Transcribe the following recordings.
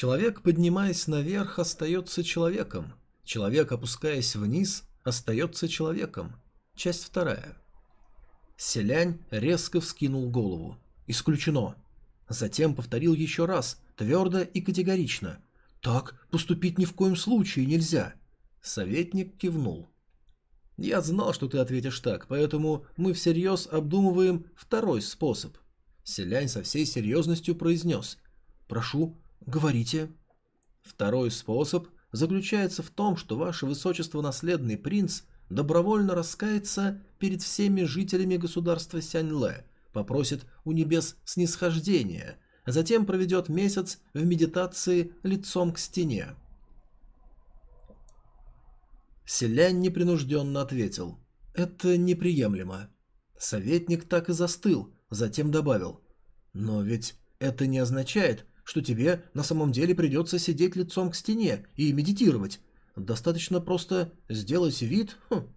Человек, поднимаясь наверх, остается человеком. Человек, опускаясь вниз, остается человеком. Часть вторая. Селянь резко вскинул голову. Исключено. Затем повторил еще раз, твердо и категорично. Так поступить ни в коем случае нельзя. Советник кивнул. Я знал, что ты ответишь так, поэтому мы всерьез обдумываем второй способ. Селянь со всей серьезностью произнес. Прошу, говорите. Второй способ заключается в том, что ваше высочество наследный принц добровольно раскается перед всеми жителями государства Сяньле, попросит у небес снисхождения, а затем проведет месяц в медитации лицом к стене. Селянь непринужденно ответил. «Это неприемлемо». Советник так и застыл, затем добавил. «Но ведь это не означает, что тебе на самом деле придется сидеть лицом к стене и медитировать. Достаточно просто сделать вид... Хм.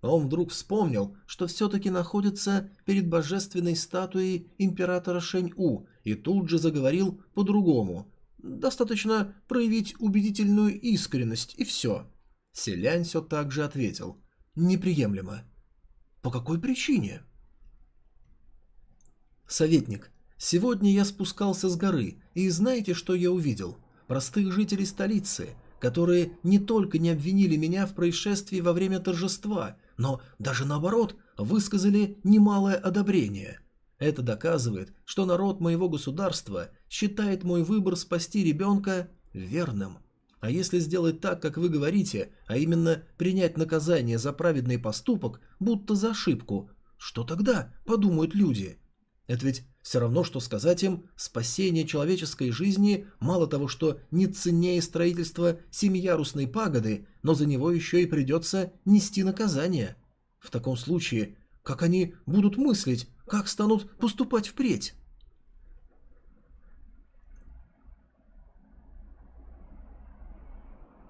Он вдруг вспомнил, что все-таки находится перед божественной статуей императора Шэнь-У и тут же заговорил по-другому. Достаточно проявить убедительную искренность и все. Селянь все так же ответил. Неприемлемо. По какой причине? Советник, Сегодня я спускался с горы, и знаете, что я увидел? Простых жителей столицы, которые не только не обвинили меня в происшествии во время торжества, но даже наоборот высказали немалое одобрение. Это доказывает, что народ моего государства считает мой выбор спасти ребенка верным. А если сделать так, как вы говорите, а именно принять наказание за праведный поступок, будто за ошибку, что тогда подумают люди? Это ведь все равно, что сказать им, спасение человеческой жизни мало того, что не ценнее строительства семиярусной пагоды, но за него еще и придется нести наказание. В таком случае, как они будут мыслить, как станут поступать впредь?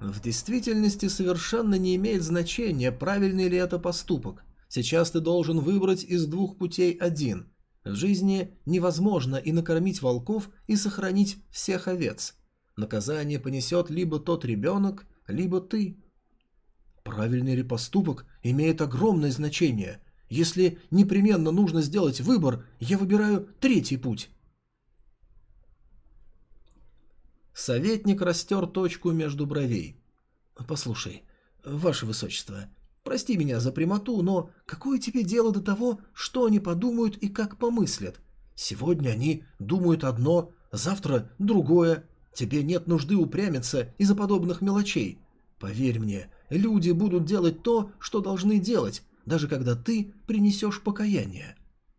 В действительности совершенно не имеет значения, правильный ли это поступок. Сейчас ты должен выбрать из двух путей один – в жизни невозможно и накормить волков, и сохранить всех овец. Наказание понесет либо тот ребенок, либо ты. Правильный ли поступок имеет огромное значение. Если непременно нужно сделать выбор, я выбираю третий путь. Советник растер точку между бровей. «Послушай, ваше высочество, Прости меня за прямоту, но какое тебе дело до того, что они подумают и как помыслят? Сегодня они думают одно, завтра другое. Тебе нет нужды упрямиться из-за подобных мелочей. Поверь мне, люди будут делать то, что должны делать, даже когда ты принесешь покаяние.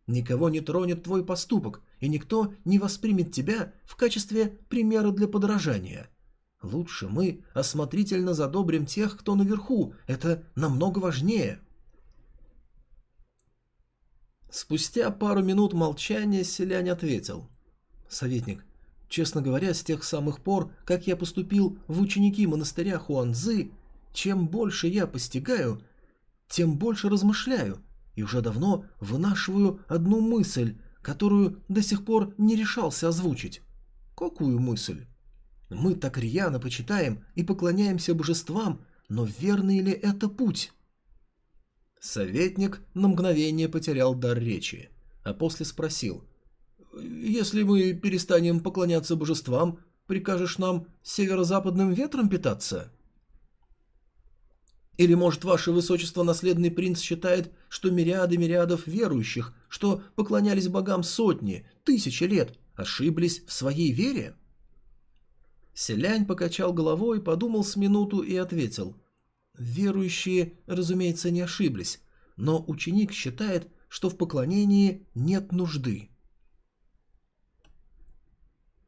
Никого не тронет твой поступок, и никто не воспримет тебя в качестве примера для подражания. Лучше мы осмотрительно задобрим тех, кто наверху. Это намного важнее. Спустя пару минут молчания селянь ответил. «Советник, честно говоря, с тех самых пор, как я поступил в ученики монастыря Хуанзы, чем больше я постигаю, тем больше размышляю, и уже давно вынашиваю одну мысль, которую до сих пор не решался озвучить. Какую мысль? Мы так рьяно почитаем и поклоняемся божествам, но верный ли это путь? Советник на мгновение потерял дар речи, а после спросил. «Если мы перестанем поклоняться божествам, прикажешь нам северо-западным ветром питаться?» Или, может, ваше высочество наследный принц считает, что мириады мириадов верующих, что поклонялись богам сотни, тысячи лет, ошиблись в своей вере? Селянь покачал головой, подумал с минуту и ответил. Верующие, разумеется, не ошиблись, но ученик считает, что в поклонении нет нужды.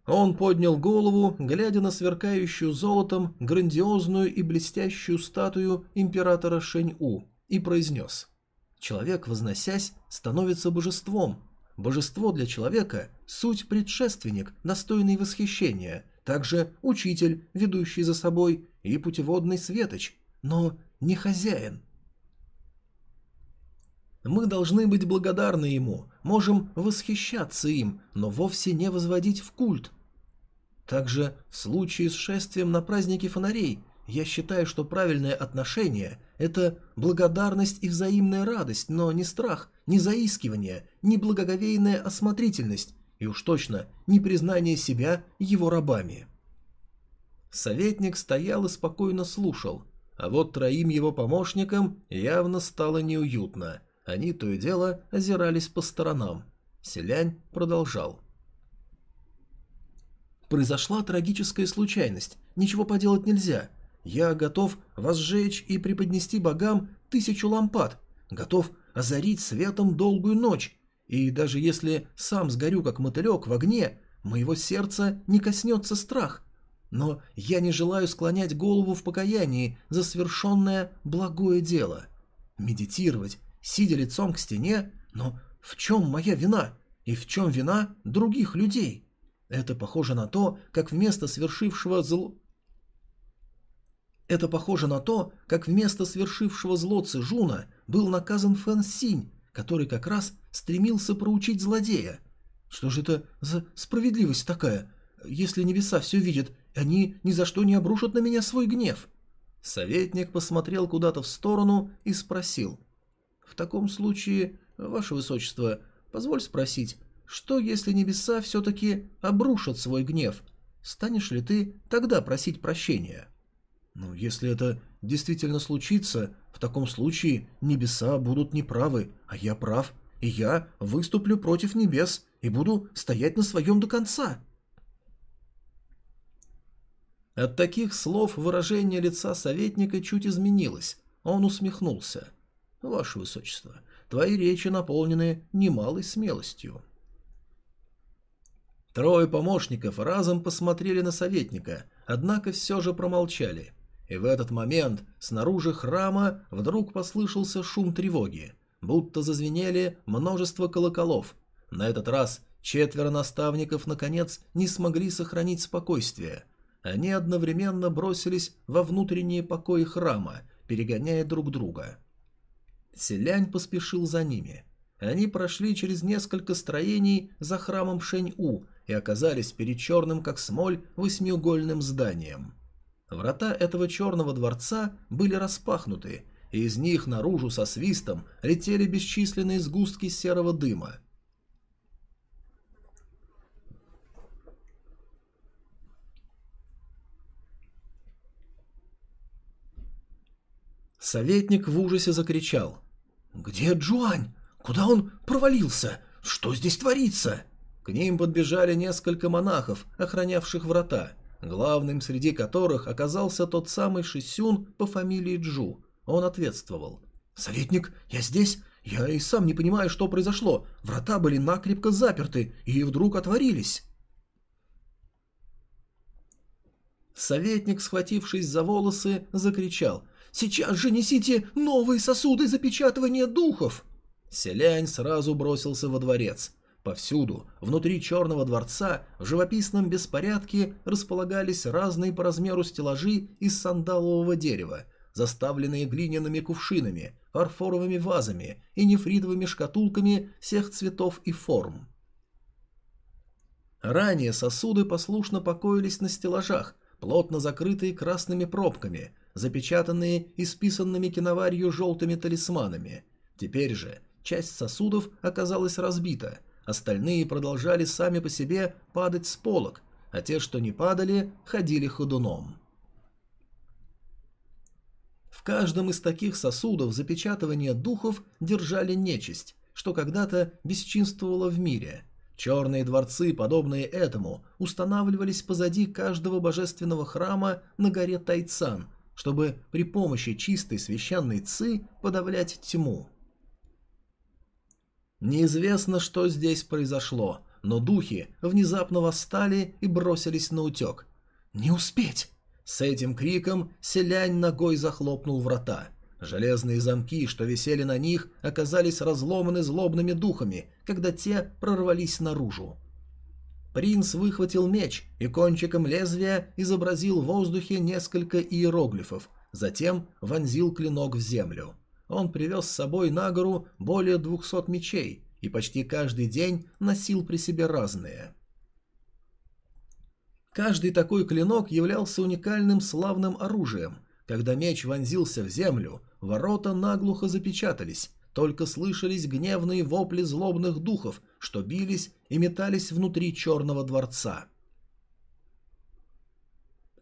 Он поднял голову, глядя на сверкающую золотом грандиозную и блестящую статую императора Шэнь-У, и произнес. Человек, возносясь, становится божеством. Божество для человека – суть предшественник, достойный восхищения – также учитель, ведущий за собой, и путеводный светоч, но не хозяин. Мы должны быть благодарны ему, можем восхищаться им, но вовсе не возводить в культ. Также в случае с шествием на празднике фонарей я считаю, что правильное отношение – это благодарность и взаимная радость, но не страх, не заискивание, не благоговейная осмотрительность и уж точно не признание себя его рабами. Советник стоял и спокойно слушал, а вот троим его помощникам явно стало неуютно. Они то и дело озирались по сторонам. Селянь продолжал. Произошла трагическая случайность, ничего поделать нельзя. Я готов возжечь и преподнести богам тысячу лампад, готов озарить светом долгую ночь, и даже если сам сгорю как мотылек в огне, моего сердца не коснется страх. Но я не желаю склонять голову в покаянии за совершенное благое дело. Медитировать, сидя лицом к стене, но в чем моя вина и в чем вина других людей? Это похоже на то, как вместо свершившего зло... Это похоже на то, как вместо свершившего зло Цижуна был наказан Фэн Синь, который как раз стремился проучить злодея. Что же это за справедливость такая? Если небеса все видят, они ни за что не обрушат на меня свой гнев. Советник посмотрел куда-то в сторону и спросил. «В таком случае, ваше высочество, позволь спросить, что, если небеса все-таки обрушат свой гнев? Станешь ли ты тогда просить прощения? Ну, если это действительно случится, в таком случае небеса будут неправы, а я прав, и я выступлю против небес и буду стоять на своем до конца. От таких слов выражение лица советника чуть изменилось. Он усмехнулся. «Ваше Высочество, твои речи наполнены немалой смелостью». Трое помощников разом посмотрели на советника, однако все же промолчали. И в этот момент снаружи храма вдруг послышался шум тревоги, будто зазвенели множество колоколов. На этот раз четверо наставников наконец не смогли сохранить спокойствие. Они одновременно бросились во внутренние покои храма, перегоняя друг друга. Селянь поспешил за ними. Они прошли через несколько строений за храмом Шэнь-У, и оказались перед черным, как смоль, восьмиугольным зданием. Врата этого черного дворца были распахнуты, и из них наружу со свистом летели бесчисленные сгустки серого дыма. Советник в ужасе закричал. «Где Джуань? Куда он провалился? Что здесь творится?» К ним подбежали несколько монахов, охранявших врата, главным среди которых оказался тот самый Шисюн по фамилии Джу. Он ответствовал. «Советник, я здесь. Я и сам не понимаю, что произошло. Врата были накрепко заперты и вдруг отворились». Советник, схватившись за волосы, закричал. «Сейчас же несите новые сосуды запечатывания духов!» Селянь сразу бросился во дворец. Повсюду, внутри Черного дворца, в живописном беспорядке располагались разные по размеру стеллажи из сандалового дерева, заставленные глиняными кувшинами, фарфоровыми вазами и нефритовыми шкатулками всех цветов и форм. Ранее сосуды послушно покоились на стеллажах, плотно закрытые красными пробками, запечатанные и списанными киноварью желтыми талисманами. Теперь же часть сосудов оказалась разбита – остальные продолжали сами по себе падать с полок, а те, что не падали, ходили ходуном. В каждом из таких сосудов запечатывания духов держали нечисть, что когда-то бесчинствовало в мире. Черные дворцы, подобные этому, устанавливались позади каждого божественного храма на горе Тайцан, чтобы при помощи чистой священной ци подавлять тьму. Неизвестно, что здесь произошло, но духи внезапно восстали и бросились на утек. «Не успеть!» С этим криком селянь ногой захлопнул врата. Железные замки, что висели на них, оказались разломаны злобными духами, когда те прорвались наружу. Принц выхватил меч и кончиком лезвия изобразил в воздухе несколько иероглифов, затем вонзил клинок в землю. Он привез с собой на гору более двухсот мечей и почти каждый день носил при себе разные. Каждый такой клинок являлся уникальным славным оружием. Когда меч вонзился в землю, ворота наглухо запечатались, только слышались гневные вопли злобных духов, что бились и метались внутри черного дворца.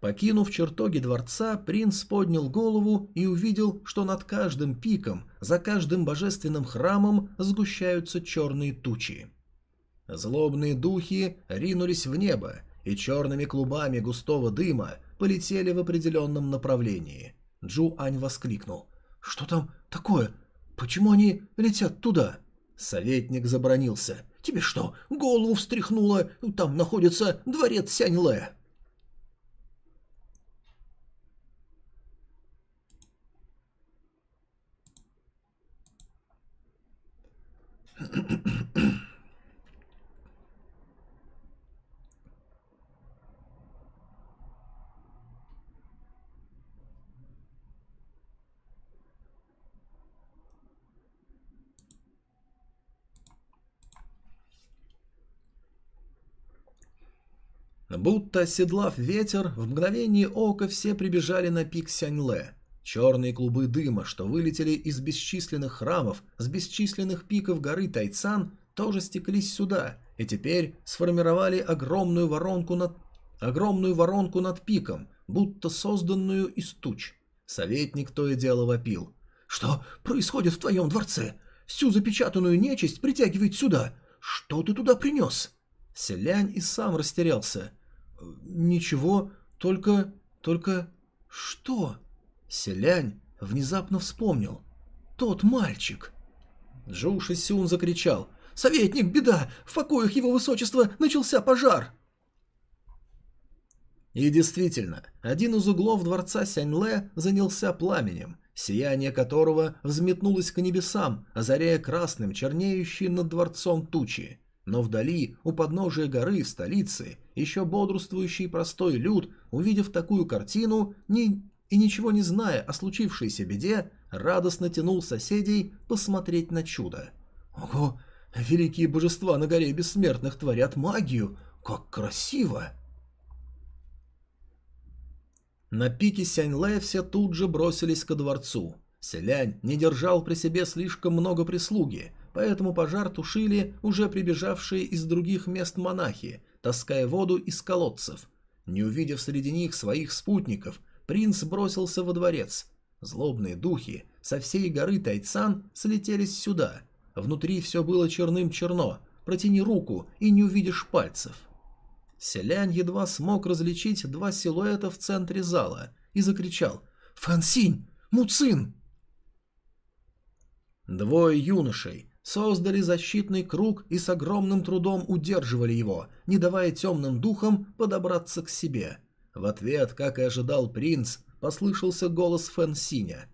Покинув чертоги дворца, принц поднял голову и увидел, что над каждым пиком, за каждым божественным храмом сгущаются черные тучи. Злобные духи ринулись в небо, и черными клубами густого дыма полетели в определенном направлении. Джу Ань воскликнул. «Что там такое? Почему они летят туда?» Советник забронился. «Тебе что, голову встряхнуло? Там находится дворец Сянь-Лэ». Будто оседлав ветер, в мгновение ока все прибежали на пик Сяньле. Черные клубы дыма, что вылетели из бесчисленных храмов, с бесчисленных пиков горы Тайцан, тоже стеклись сюда и теперь сформировали огромную воронку над, огромную воронку над пиком, будто созданную из туч. Советник то и дело вопил. «Что происходит в твоем дворце? Всю запечатанную нечисть притягивает сюда. Что ты туда принес?» Селянь и сам растерялся. «Ничего, только... только... что?» Селянь внезапно вспомнил. «Тот мальчик!» Джоу Шисюн закричал. «Советник, беда! В покоях его высочества начался пожар!» И действительно, один из углов дворца Сяньле занялся пламенем, сияние которого взметнулось к небесам, озаряя красным чернеющие над дворцом тучи. Но вдали, у подножия горы, в столице, еще бодрствующий простой люд, увидев такую картину не... и ничего не зная о случившейся беде, радостно тянул соседей посмотреть на чудо. «Ого! Великие божества на горе бессмертных творят магию! Как красиво!» На пике Сяньле все тут же бросились ко дворцу. Селянь не держал при себе слишком много прислуги – поэтому пожар тушили уже прибежавшие из других мест монахи, таская воду из колодцев. Не увидев среди них своих спутников, принц бросился во дворец. Злобные духи со всей горы Тайцан слетелись сюда. Внутри все было черным-черно, протяни руку и не увидишь пальцев. Селянь едва смог различить два силуэта в центре зала и закричал «Фансинь! Муцин!» Двое юношей создали защитный круг и с огромным трудом удерживали его, не давая темным духам подобраться к себе. В ответ, как и ожидал принц, послышался голос Фэн Синя.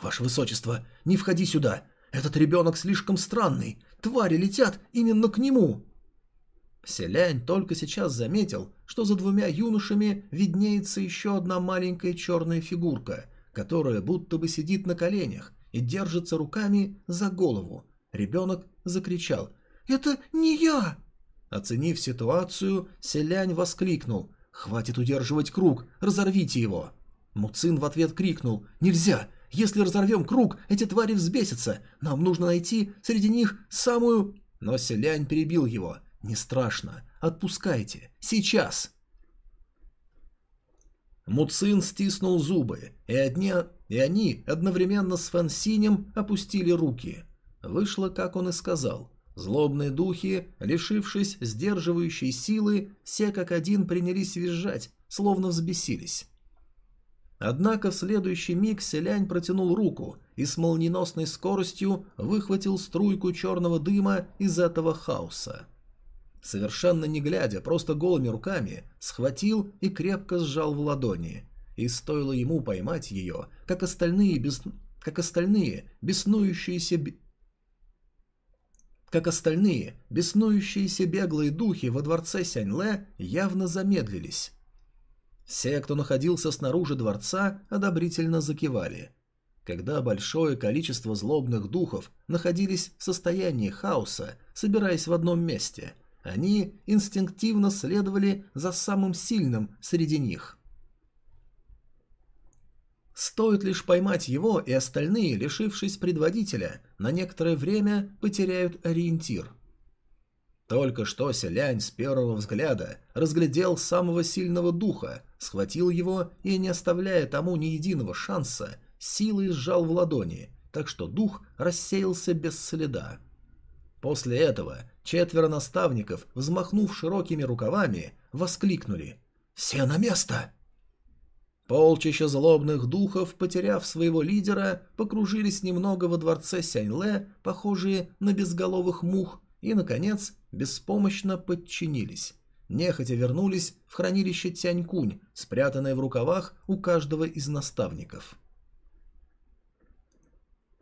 «Ваше Высочество, не входи сюда! Этот ребенок слишком странный! Твари летят именно к нему!» Селянь только сейчас заметил, что за двумя юношами виднеется еще одна маленькая черная фигурка, которая будто бы сидит на коленях и держится руками за голову, Ребенок закричал «Это не я!» Оценив ситуацию, селянь воскликнул «Хватит удерживать круг, разорвите его!» Муцин в ответ крикнул «Нельзя! Если разорвем круг, эти твари взбесятся! Нам нужно найти среди них самую...» Но селянь перебил его «Не страшно, отпускайте, сейчас!» Муцин стиснул зубы, и, одни, и они одновременно с Фансинем опустили руки – Вышло, как он и сказал. Злобные духи, лишившись сдерживающей силы, все как один принялись визжать, словно взбесились. Однако в следующий миг селянь протянул руку и с молниеносной скоростью выхватил струйку черного дыма из этого хаоса. Совершенно не глядя, просто голыми руками, схватил и крепко сжал в ладони. И стоило ему поймать ее, как остальные, без... как остальные беснующиеся как остальные, беснующиеся беглые духи во дворце Сяньле явно замедлились. Все, кто находился снаружи дворца, одобрительно закивали. Когда большое количество злобных духов находились в состоянии хаоса, собираясь в одном месте, Они инстинктивно следовали за самым сильным среди них. Стоит лишь поймать его, и остальные, лишившись предводителя, на некоторое время потеряют ориентир. Только что Селянь с первого взгляда разглядел самого сильного духа, схватил его и, не оставляя тому ни единого шанса, силой сжал в ладони, так что дух рассеялся без следа. После этого четверо наставников, взмахнув широкими рукавами, воскликнули «Все на место!». Полчища злобных духов, потеряв своего лидера, покружились немного во дворце Сяньле, похожие на безголовых мух, и, наконец, беспомощно подчинились. Нехотя вернулись в хранилище Тянькунь, спрятанное в рукавах у каждого из наставников.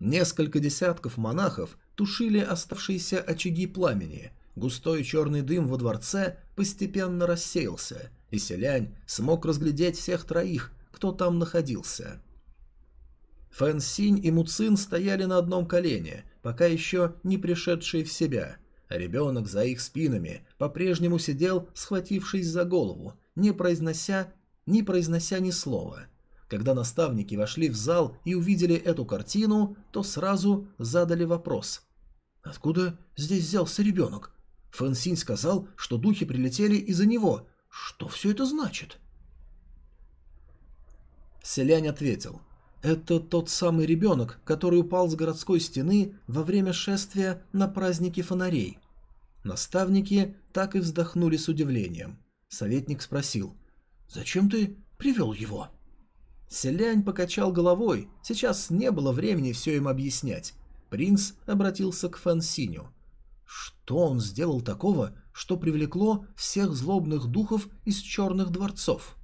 Несколько десятков монахов тушили оставшиеся очаги пламени. Густой черный дым во дворце постепенно рассеялся, и селянь смог разглядеть всех троих, кто там находился. Фэн Синь и Муцин стояли на одном колене, пока еще не пришедшие в себя, а ребенок за их спинами по-прежнему сидел, схватившись за голову, не произнося, не произнося ни слова – когда наставники вошли в зал и увидели эту картину, то сразу задали вопрос. «Откуда здесь взялся ребенок? Фэн Синь сказал, что духи прилетели из-за него. Что все это значит?» Селянь ответил. «Это тот самый ребенок, который упал с городской стены во время шествия на празднике фонарей». Наставники так и вздохнули с удивлением. Советник спросил. «Зачем ты привел его?» Селянь покачал головой, сейчас не было времени все им объяснять. Принц обратился к Фэн Синю. Что он сделал такого, что привлекло всех злобных духов из черных дворцов?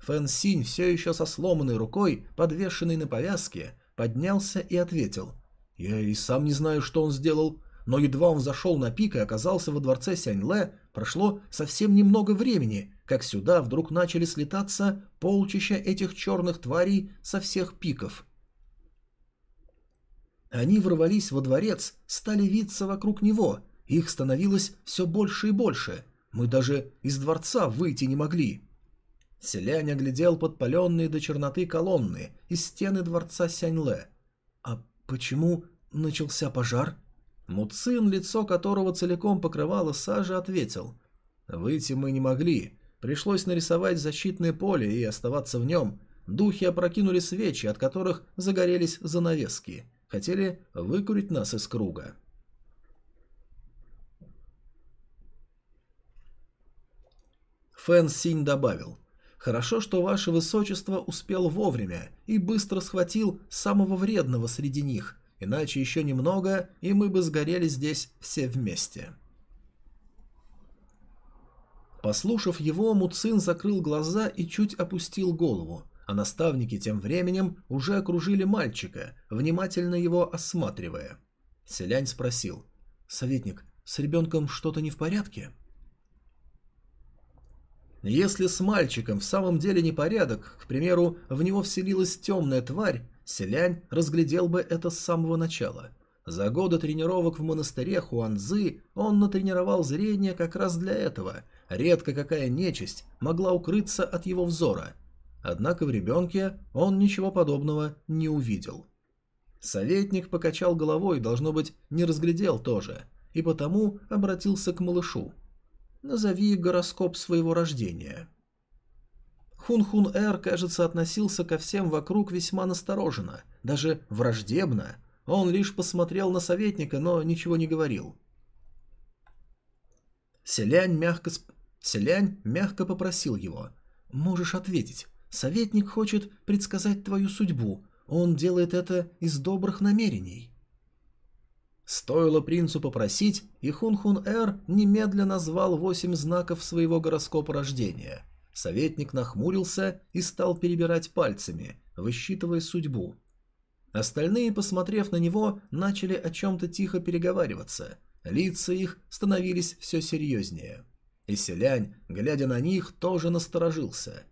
Фэн Синь, все еще со сломанной рукой, подвешенной на повязке, поднялся и ответил. «Я и сам не знаю, что он сделал, но едва он зашел на пик и оказался во дворце Сяньле, прошло совсем немного времени, как сюда вдруг начали слетаться полчища этих черных тварей со всех пиков. Они ворвались во дворец, стали виться вокруг него, их становилось все больше и больше, мы даже из дворца выйти не могли. Селянь оглядел подпаленные до черноты колонны из стены дворца Сяньле. «А почему начался пожар?» Муцин, лицо которого целиком покрывало сажа, ответил. «Выйти мы не могли. Пришлось нарисовать защитное поле и оставаться в нем. Духи опрокинули свечи, от которых загорелись занавески. Хотели выкурить нас из круга. Фэн Синь добавил. «Хорошо, что ваше высочество успел вовремя и быстро схватил самого вредного среди них, иначе еще немного, и мы бы сгорели здесь все вместе». Послушав его, Муцин закрыл глаза и чуть опустил голову, а наставники тем временем уже окружили мальчика, внимательно его осматривая. Селянь спросил. «Советник, с ребенком что-то не в порядке?» Если с мальчиком в самом деле непорядок, к примеру, в него вселилась темная тварь, Селянь разглядел бы это с самого начала. За годы тренировок в монастыре Хуанзы он натренировал зрение как раз для этого, Редко какая нечисть могла укрыться от его взора. Однако в ребенке он ничего подобного не увидел. Советник покачал головой, должно быть, не разглядел тоже, и потому обратился к малышу. «Назови гороскоп своего рождения». Хун-Хун-Эр, кажется, относился ко всем вокруг весьма настороженно, даже враждебно. Он лишь посмотрел на советника, но ничего не говорил. Селянь мягко сп... Селянь мягко попросил его. «Можешь ответить. Советник хочет предсказать твою судьбу. Он делает это из добрых намерений». Стоило принцу попросить, и Хун-Хун-Эр немедленно назвал восемь знаков своего гороскопа рождения. Советник нахмурился и стал перебирать пальцами, высчитывая судьбу. Остальные, посмотрев на него, начали о чем-то тихо переговариваться. Лица их становились все серьезнее. И селянь, глядя на них, тоже насторожился.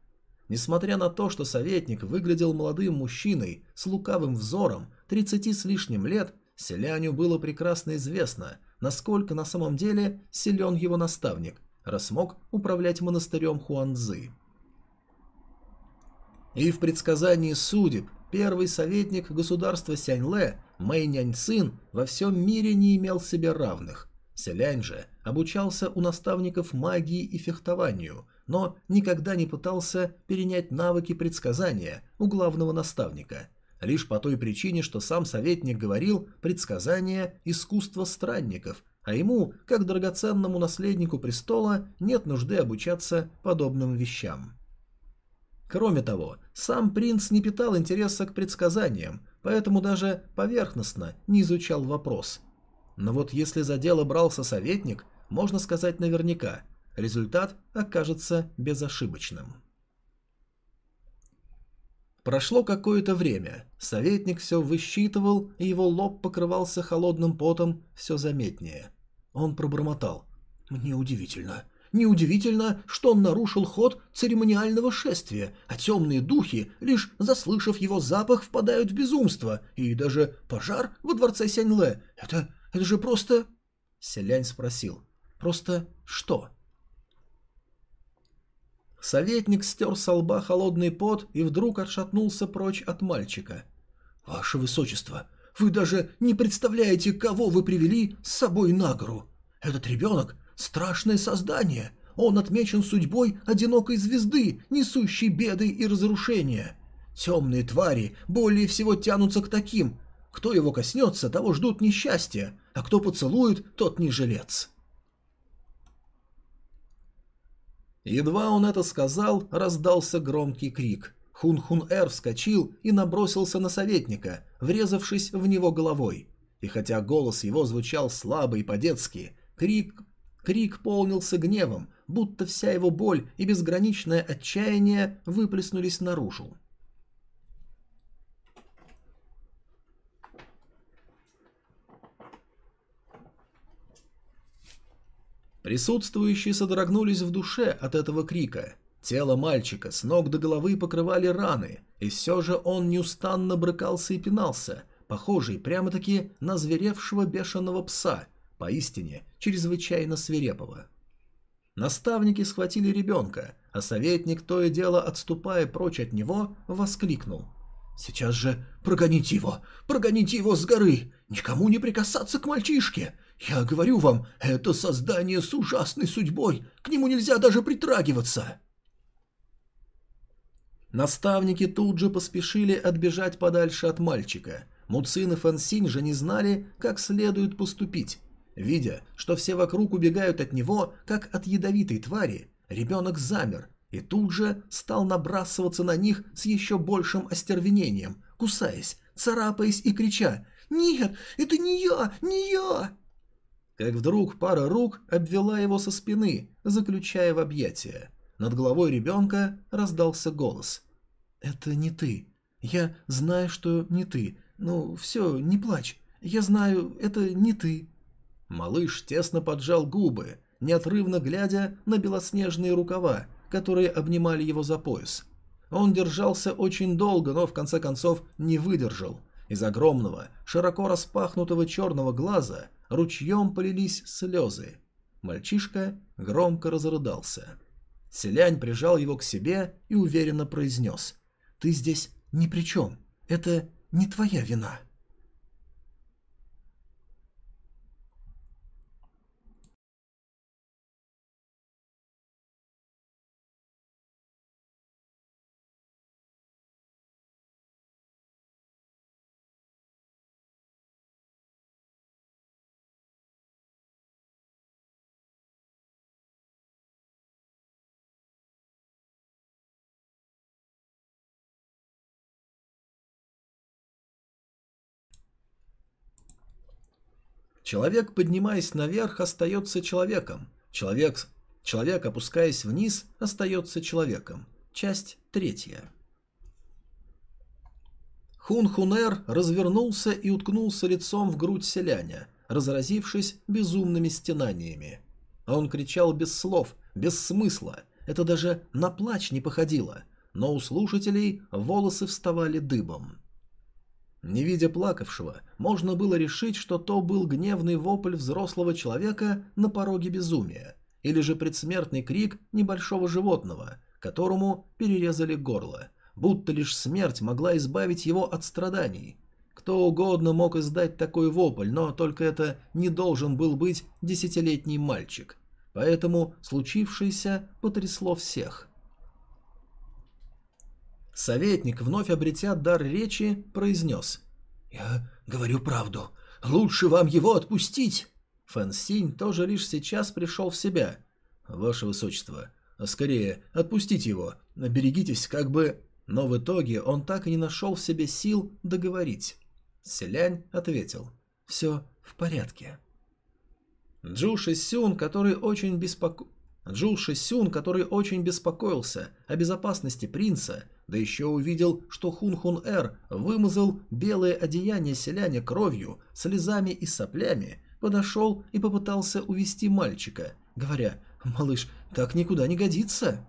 Несмотря на то, что советник выглядел молодым мужчиной с лукавым взором, тридцати с лишним лет, селяню было прекрасно известно, насколько на самом деле силен его наставник, раз смог управлять монастырем Хуанцзы. И в предсказании судеб первый советник государства Сяньле, Мэй Няньцин, во всем мире не имел себе равных. Селянь же обучался у наставников магии и фехтованию, но никогда не пытался перенять навыки предсказания у главного наставника. Лишь по той причине, что сам советник говорил «предсказание – искусство странников», а ему, как драгоценному наследнику престола, нет нужды обучаться подобным вещам. Кроме того, сам принц не питал интереса к предсказаниям, поэтому даже поверхностно не изучал вопрос. Но вот если за дело брался советник, можно сказать наверняка, результат окажется безошибочным. Прошло какое-то время, советник все высчитывал, и его лоб покрывался холодным потом все заметнее. Он пробормотал. «Мне удивительно. Неудивительно, что он нарушил ход церемониального шествия, а темные духи, лишь заслышав его запах, впадают в безумство, и даже пожар во дворце Сяньле. Это... это же просто...» Селянь спросил. «Просто что?» Советник стер со лба холодный пот и вдруг отшатнулся прочь от мальчика. «Ваше Высочество, вы даже не представляете, кого вы привели с собой на гору. Этот ребенок Страшное создание. Он отмечен судьбой одинокой звезды, несущей беды и разрушения. Темные твари более всего тянутся к таким. Кто его коснется, того ждут несчастья, а кто поцелует, тот не жилец. Едва он это сказал, раздался громкий крик. Хун-Хун-Эр вскочил и набросился на советника, врезавшись в него головой. И хотя голос его звучал слабо и по-детски, крик Крик полнился гневом, будто вся его боль и безграничное отчаяние выплеснулись наружу. Присутствующие содрогнулись в душе от этого крика. Тело мальчика с ног до головы покрывали раны, и все же он неустанно брыкался и пинался, похожий прямо-таки на зверевшего бешеного пса – поистине чрезвычайно свирепого. Наставники схватили ребенка, а советник, то и дело отступая прочь от него, воскликнул. «Сейчас же прогоните его! Прогоните его с горы! Никому не прикасаться к мальчишке! Я говорю вам, это создание с ужасной судьбой! К нему нельзя даже притрагиваться!» Наставники тут же поспешили отбежать подальше от мальчика. Муцин и Фансинь же не знали, как следует поступить, Видя, что все вокруг убегают от него, как от ядовитой твари, ребенок замер и тут же стал набрасываться на них с еще большим остервенением, кусаясь, царапаясь и крича «Нет, это не я, не я!» Как вдруг пара рук обвела его со спины, заключая в объятия. Над головой ребенка раздался голос. «Это не ты. Я знаю, что не ты. Ну, все, не плачь. Я знаю, это не ты». Малыш тесно поджал губы, неотрывно глядя на белоснежные рукава, которые обнимали его за пояс. Он держался очень долго, но в конце концов не выдержал. Из огромного, широко распахнутого черного глаза ручьем полились слезы. Мальчишка громко разрыдался. Селянь прижал его к себе и уверенно произнес. «Ты здесь ни при чем. Это не твоя вина». Человек, поднимаясь наверх, остается человеком. Человек, человек опускаясь вниз, остается человеком. Часть третья. Хун-Хунер развернулся и уткнулся лицом в грудь селяня, разразившись безумными стенаниями. Он кричал без слов, без смысла, это даже на плач не походило, но у слушателей волосы вставали дыбом. Не видя плакавшего, можно было решить, что то был гневный вопль взрослого человека на пороге безумия, или же предсмертный крик небольшого животного, которому перерезали горло, будто лишь смерть могла избавить его от страданий. Кто угодно мог издать такой вопль, но только это не должен был быть десятилетний мальчик. Поэтому случившееся потрясло всех. Советник, вновь обретя дар речи, произнес. «Я говорю правду. Лучше вам его отпустить!» Фэн Синь тоже лишь сейчас пришел в себя. «Ваше Высочество, скорее, отпустите его. Берегитесь, как бы...» Но в итоге он так и не нашел в себе сил договорить. Селянь ответил. «Все в порядке». Джу Шисюн, который очень беспоко... Джу Шисюн, который очень беспокоился о безопасности принца, да еще увидел, что Хун-Хун-Эр вымазал белое одеяние селяня кровью, слезами и соплями, подошел и попытался увести мальчика, говоря «Малыш, так никуда не годится».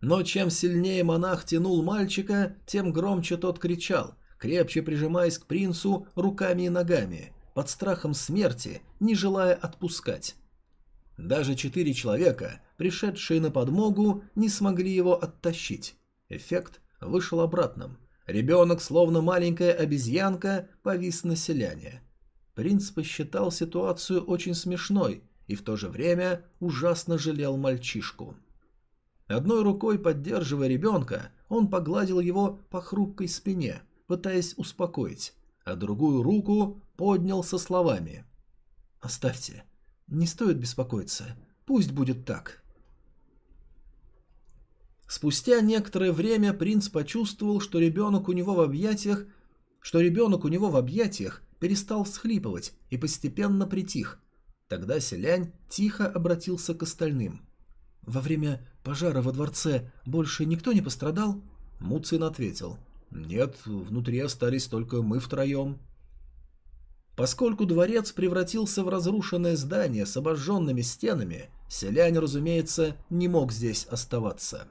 Но чем сильнее монах тянул мальчика, тем громче тот кричал, крепче прижимаясь к принцу руками и ногами, под страхом смерти, не желая отпускать. Даже четыре человека, пришедшие на подмогу, не смогли его оттащить. Эффект вышел обратным. Ребенок, словно маленькая обезьянка, повис на селяне. Принц посчитал ситуацию очень смешной и в то же время ужасно жалел мальчишку. Одной рукой поддерживая ребенка, он погладил его по хрупкой спине, пытаясь успокоить, а другую руку поднял со словами «Оставьте, не стоит беспокоиться. Пусть будет так. Спустя некоторое время принц почувствовал, что ребенок у него в объятиях, что ребенок у него в объятиях перестал всхлипывать и постепенно притих. Тогда селянь тихо обратился к остальным. «Во время пожара во дворце больше никто не пострадал?» Муцин ответил. «Нет, внутри остались только мы втроем». Поскольку дворец превратился в разрушенное здание с обожженными стенами, селянь, разумеется, не мог здесь оставаться.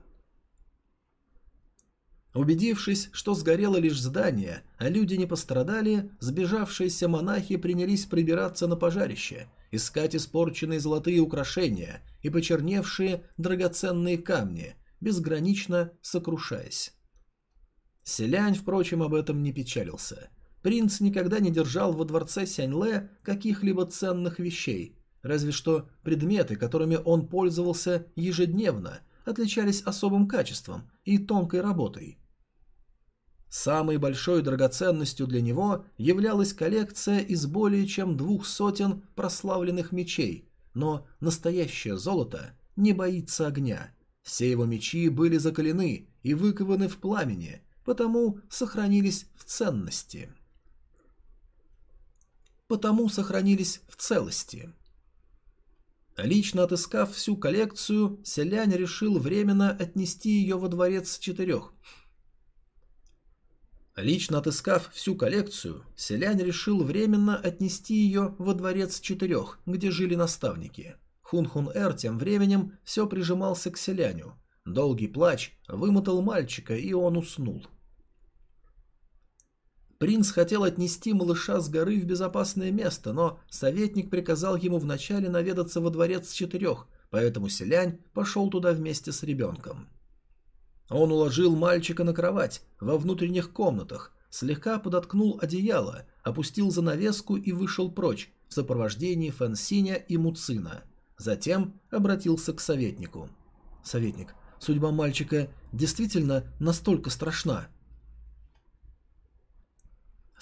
Убедившись, что сгорело лишь здание, а люди не пострадали, сбежавшиеся монахи принялись прибираться на пожарище, искать испорченные золотые украшения и почерневшие драгоценные камни, безгранично сокрушаясь. Селянь, впрочем, об этом не печалился – Принц никогда не держал во дворце Сяньле каких-либо ценных вещей, разве что предметы, которыми он пользовался ежедневно, отличались особым качеством и тонкой работой. Самой большой драгоценностью для него являлась коллекция из более чем двух сотен прославленных мечей, но настоящее золото не боится огня. Все его мечи были закалены и выкованы в пламени, потому сохранились в ценности потому сохранились в целости. Лично отыскав всю коллекцию, селянь решил временно отнести ее во дворец четырех. Лично отыскав всю коллекцию, селянь решил временно отнести ее во дворец четырех, где жили наставники. Хун-Хун-Эр тем временем все прижимался к селяню. Долгий плач вымотал мальчика, и он уснул. Принц хотел отнести малыша с горы в безопасное место, но советник приказал ему вначале наведаться во дворец четырех, поэтому селянь пошел туда вместе с ребенком. Он уложил мальчика на кровать во внутренних комнатах, слегка подоткнул одеяло, опустил занавеску и вышел прочь в сопровождении Фэнсиня и Муцина. Затем обратился к советнику. «Советник, судьба мальчика действительно настолько страшна?»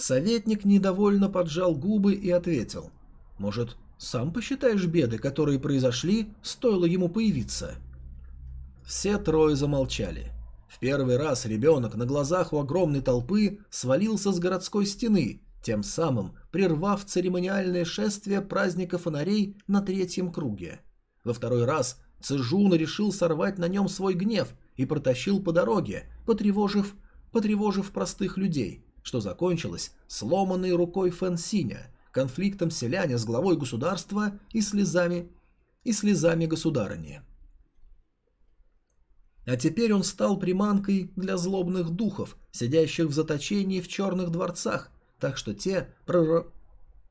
Советник недовольно поджал губы и ответил. «Может, сам посчитаешь беды, которые произошли, стоило ему появиться?» Все трое замолчали. В первый раз ребенок на глазах у огромной толпы свалился с городской стены, тем самым прервав церемониальное шествие праздника фонарей на третьем круге. Во второй раз Цежуна решил сорвать на нем свой гнев и протащил по дороге, потревожив, потревожив простых людей – что закончилось сломанной рукой Фэнсиня, конфликтом селяня с главой государства и слезами, и слезами государыни. А теперь он стал приманкой для злобных духов, сидящих в заточении в черных дворцах, так что те прор...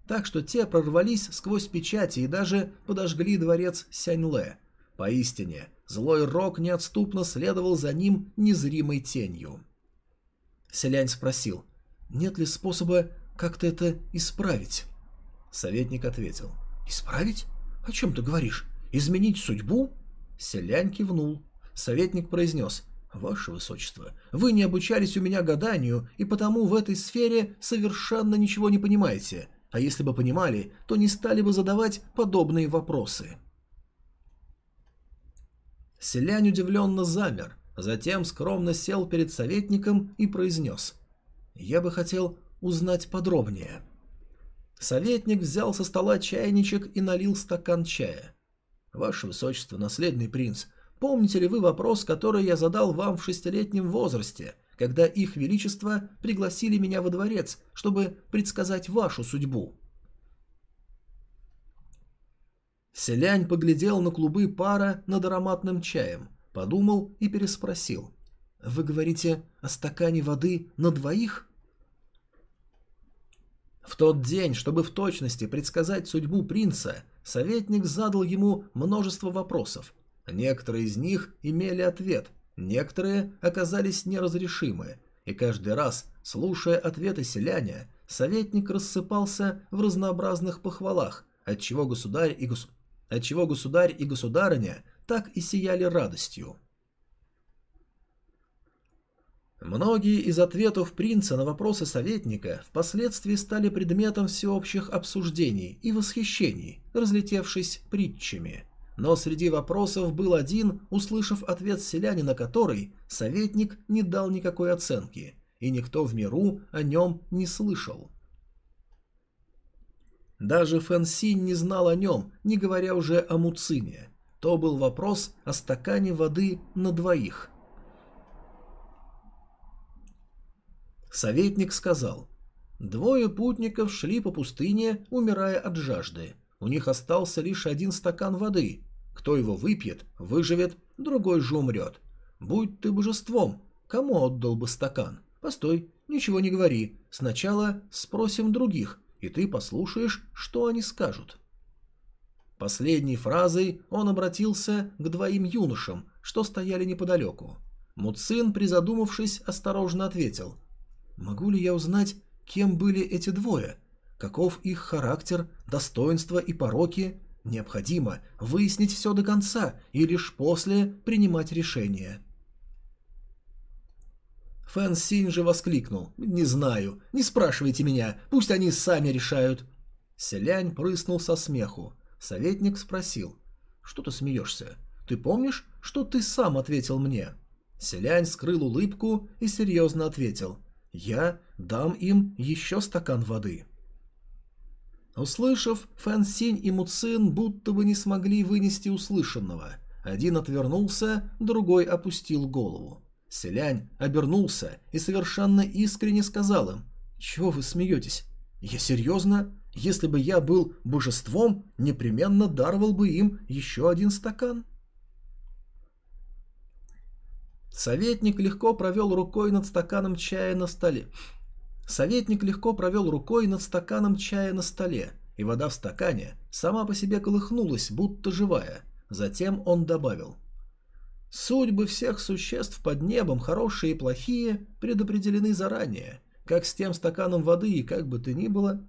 так что те прорвались сквозь печати и даже подожгли дворец Сяньле. Поистине, злой рок неотступно следовал за ним незримой тенью. Селянь спросил, нет ли способа как-то это исправить? Советник ответил, исправить? О чем ты говоришь? Изменить судьбу? Селянь кивнул. Советник произнес, «Ваше Высочество, вы не обучались у меня гаданию, и потому в этой сфере совершенно ничего не понимаете, а если бы понимали, то не стали бы задавать подобные вопросы». Селянь удивленно замер, затем скромно сел перед советником и произнес, «Я бы хотел узнать подробнее». Советник взял со стола чайничек и налил стакан чая. «Ваше Высочество, наследный принц, Помните ли вы вопрос, который я задал вам в шестилетнем возрасте, когда их величество пригласили меня во дворец, чтобы предсказать вашу судьбу?» Селянь поглядел на клубы пара над ароматным чаем, подумал и переспросил. «Вы говорите о стакане воды на двоих?» В тот день, чтобы в точности предсказать судьбу принца, советник задал ему множество вопросов, Некоторые из них имели ответ, некоторые оказались неразрешимы, и каждый раз, слушая ответы селяня, советник рассыпался в разнообразных похвалах, отчего государь и, гос... отчего государь и государыня так и сияли радостью. Многие из ответов принца на вопросы советника впоследствии стали предметом всеобщих обсуждений и восхищений, разлетевшись притчами – но среди вопросов был один, услышав ответ селянина, на который советник не дал никакой оценки, и никто в миру о нем не слышал. Даже Фэн Синь не знал о нем, не говоря уже о Муцине. То был вопрос о стакане воды на двоих. Советник сказал, «Двое путников шли по пустыне, умирая от жажды. У них остался лишь один стакан воды, кто его выпьет, выживет, другой же умрет. Будь ты божеством, кому отдал бы стакан? Постой, ничего не говори. Сначала спросим других, и ты послушаешь, что они скажут. Последней фразой он обратился к двоим юношам, что стояли неподалеку. Муцин, призадумавшись, осторожно ответил. «Могу ли я узнать, кем были эти двое? Каков их характер, достоинства и пороки? Необходимо выяснить все до конца и лишь после принимать решение. Фэн Синь же воскликнул. «Не знаю. Не спрашивайте меня. Пусть они сами решают». Селянь прыснул со смеху. Советник спросил. «Что ты смеешься? Ты помнишь, что ты сам ответил мне?» Селянь скрыл улыбку и серьезно ответил. «Я дам им еще стакан воды». Услышав, Фэн Синь и Муцин будто бы не смогли вынести услышанного. Один отвернулся, другой опустил голову. Селянь обернулся и совершенно искренне сказал им, «Чего вы смеетесь? Я серьезно? Если бы я был божеством, непременно даровал бы им еще один стакан». Советник легко провел рукой над стаканом чая на столе. Советник легко провел рукой над стаканом чая на столе, и вода в стакане сама по себе колыхнулась, будто живая. Затем он добавил. «Судьбы всех существ под небом, хорошие и плохие, предопределены заранее, как с тем стаканом воды и как бы ты ни было.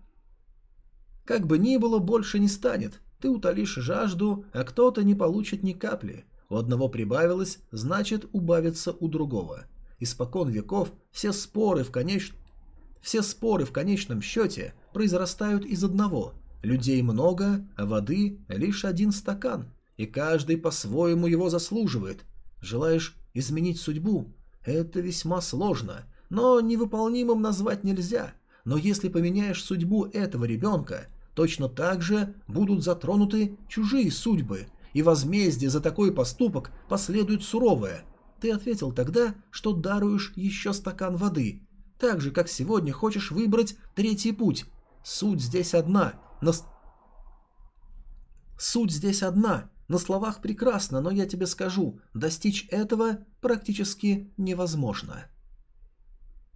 Как бы ни было, больше не станет. Ты утолишь жажду, а кто-то не получит ни капли. У одного прибавилось, значит убавится у другого. Испокон веков все споры в конечном все споры в конечном счете произрастают из одного. Людей много, а воды лишь один стакан, и каждый по-своему его заслуживает. Желаешь изменить судьбу? Это весьма сложно, но невыполнимым назвать нельзя. Но если поменяешь судьбу этого ребенка, точно так же будут затронуты чужие судьбы, и возмездие за такой поступок последует суровое. Ты ответил тогда, что даруешь еще стакан воды, так же, как сегодня хочешь выбрать третий путь. Суть здесь одна. Нас... Суть здесь одна. На словах прекрасно, но я тебе скажу, достичь этого практически невозможно.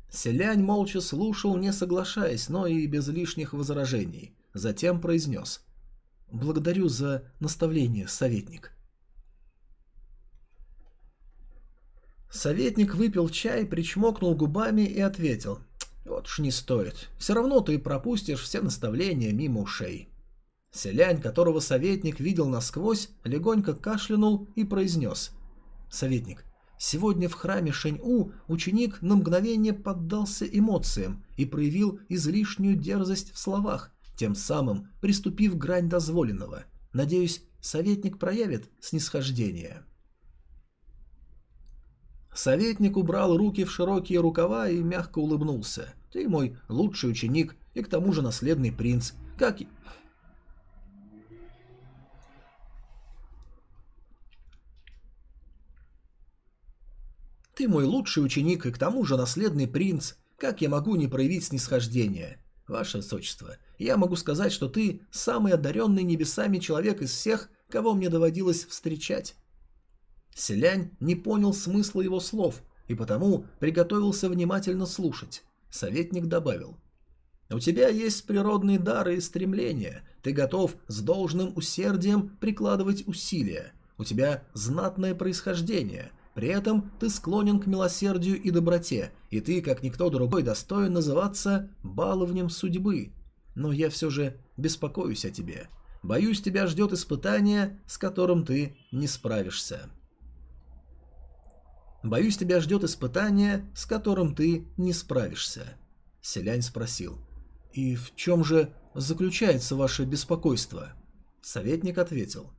Селянь молча слушал, не соглашаясь, но и без лишних возражений. Затем произнес. «Благодарю за наставление, советник». Советник выпил чай, причмокнул губами и ответил. «Вот уж не стоит. Все равно ты пропустишь все наставления мимо ушей». Селянь, которого советник видел насквозь, легонько кашлянул и произнес. «Советник, сегодня в храме Шэнь-У ученик на мгновение поддался эмоциям и проявил излишнюю дерзость в словах, тем самым приступив грань дозволенного. Надеюсь, советник проявит снисхождение». Советник убрал руки в широкие рукава и мягко улыбнулся. «Ты мой лучший ученик и к тому же наследный принц. Как, Ты мой лучший ученик и к тому же наследный принц. Как я могу не проявить снисхождение? Ваше Высочество, я могу сказать, что ты самый одаренный небесами человек из всех, кого мне доводилось встречать». Селянь не понял смысла его слов и потому приготовился внимательно слушать. Советник добавил. «У тебя есть природные дары и стремления. Ты готов с должным усердием прикладывать усилия. У тебя знатное происхождение. При этом ты склонен к милосердию и доброте, и ты, как никто другой, достоин называться баловнем судьбы. Но я все же беспокоюсь о тебе. Боюсь, тебя ждет испытание, с которым ты не справишься. Боюсь, тебя ждет испытание, с которым ты не справишься. Селянь спросил. И в чем же заключается ваше беспокойство? Советник ответил.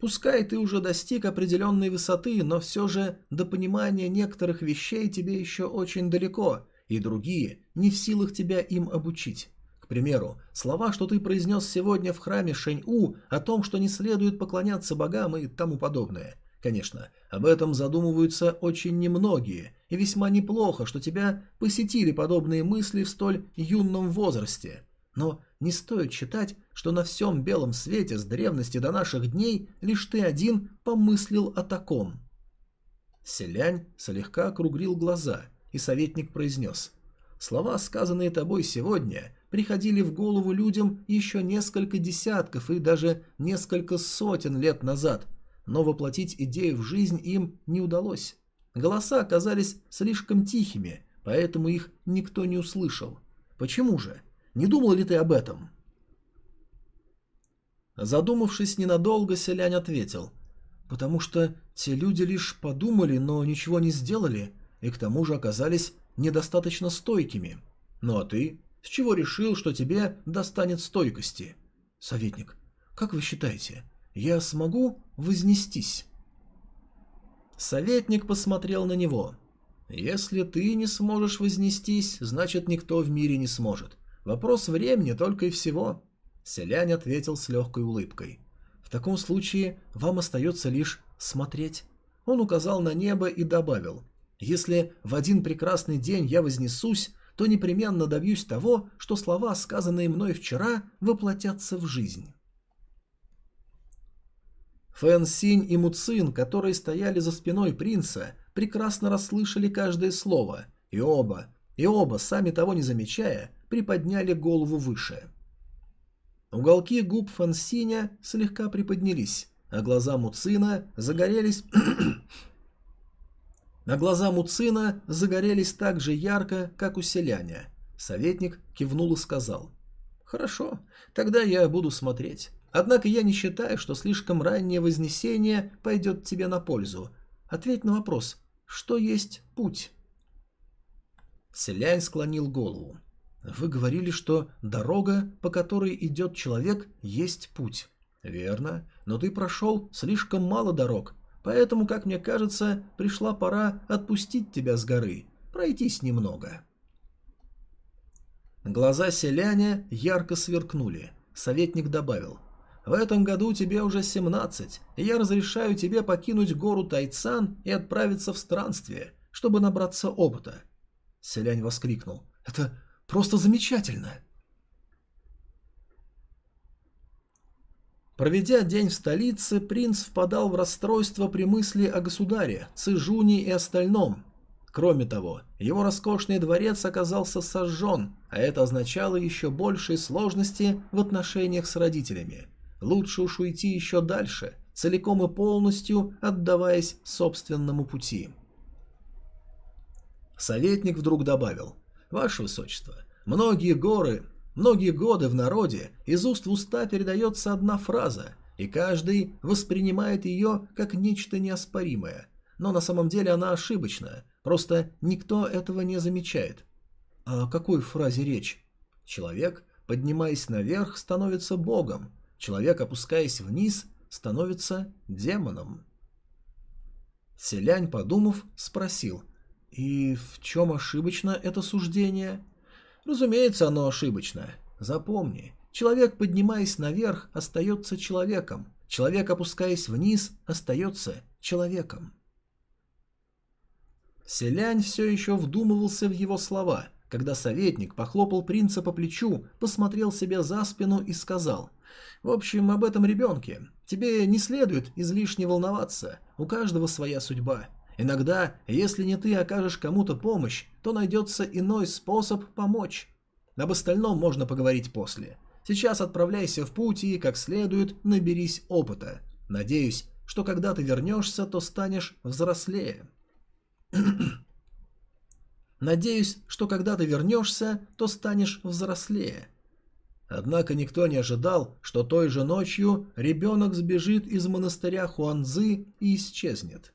Пускай ты уже достиг определенной высоты, но все же до понимания некоторых вещей тебе еще очень далеко, и другие не в силах тебя им обучить. К примеру, слова, что ты произнес сегодня в храме Шэнь-У о том, что не следует поклоняться богам и тому подобное. Конечно, об этом задумываются очень немногие, и весьма неплохо, что тебя посетили подобные мысли в столь юном возрасте. Но не стоит считать, что на всем белом свете с древности до наших дней лишь ты один помыслил о таком. Селянь слегка округлил глаза, и советник произнес. Слова, сказанные тобой сегодня, приходили в голову людям еще несколько десятков и даже несколько сотен лет назад, но воплотить идею в жизнь им не удалось. Голоса оказались слишком тихими, поэтому их никто не услышал. Почему же? Не думал ли ты об этом?» Задумавшись ненадолго, селянь ответил. «Потому что те люди лишь подумали, но ничего не сделали, и к тому же оказались недостаточно стойкими. Ну а ты? С чего решил, что тебе достанет стойкости?» «Советник, как вы считаете, я смогу вознестись?» Советник посмотрел на него. «Если ты не сможешь вознестись, значит никто в мире не сможет. Вопрос времени только и всего. Селянь ответил с легкой улыбкой. «В таком случае вам остается лишь смотреть». Он указал на небо и добавил. «Если в один прекрасный день я вознесусь, то непременно добьюсь того, что слова, сказанные мной вчера, воплотятся в жизнь». Фэн Синь и Муцин, которые стояли за спиной принца, прекрасно расслышали каждое слово, и оба, и оба, сами того не замечая, приподняли голову выше. Уголки губ Фансиня слегка приподнялись, а глаза Муцина загорелись... а глаза Муцина загорелись так же ярко, как у селяня. Советник кивнул и сказал. «Хорошо, тогда я буду смотреть. Однако я не считаю, что слишком раннее вознесение пойдет тебе на пользу. Ответь на вопрос, что есть путь?» Селянь склонил голову. Вы говорили, что дорога, по которой идет человек, есть путь. Верно, но ты прошел слишком мало дорог, поэтому, как мне кажется, пришла пора отпустить тебя с горы, пройтись немного. Глаза селяня ярко сверкнули. Советник добавил. «В этом году тебе уже 17, и я разрешаю тебе покинуть гору Тайцан и отправиться в странствие, чтобы набраться опыта». Селянь воскликнул. «Это Просто замечательно. Проведя день в столице, принц впадал в расстройство при мысли о государе, Цижуне и остальном. Кроме того, его роскошный дворец оказался сожжен, а это означало еще большие сложности в отношениях с родителями. Лучше уж уйти еще дальше, целиком и полностью отдаваясь собственному пути. Советник вдруг добавил, «Ваше Высочество, многие горы Многие годы в народе из уст в уста передается одна фраза, и каждый воспринимает ее как нечто неоспоримое. Но на самом деле она ошибочна, просто никто этого не замечает. О какой фразе речь? Человек, поднимаясь наверх, становится богом. Человек, опускаясь вниз, становится демоном. Селянь, подумав, спросил, «И в чем ошибочно это суждение?» Разумеется, оно ошибочно. Запомни, человек, поднимаясь наверх, остается человеком. Человек, опускаясь вниз, остается человеком. Селянь все еще вдумывался в его слова, когда советник похлопал принца по плечу, посмотрел себе за спину и сказал «В общем, об этом ребенке. Тебе не следует излишне волноваться, у каждого своя судьба. Иногда, если не ты окажешь кому-то помощь, то найдется иной способ помочь. Об остальном можно поговорить после. Сейчас отправляйся в путь и, как следует, наберись опыта. Надеюсь, что когда ты вернешься, то станешь взрослее. Надеюсь, что когда ты вернешься, то станешь взрослее. Однако никто не ожидал, что той же ночью ребенок сбежит из монастыря Хуанзы и исчезнет.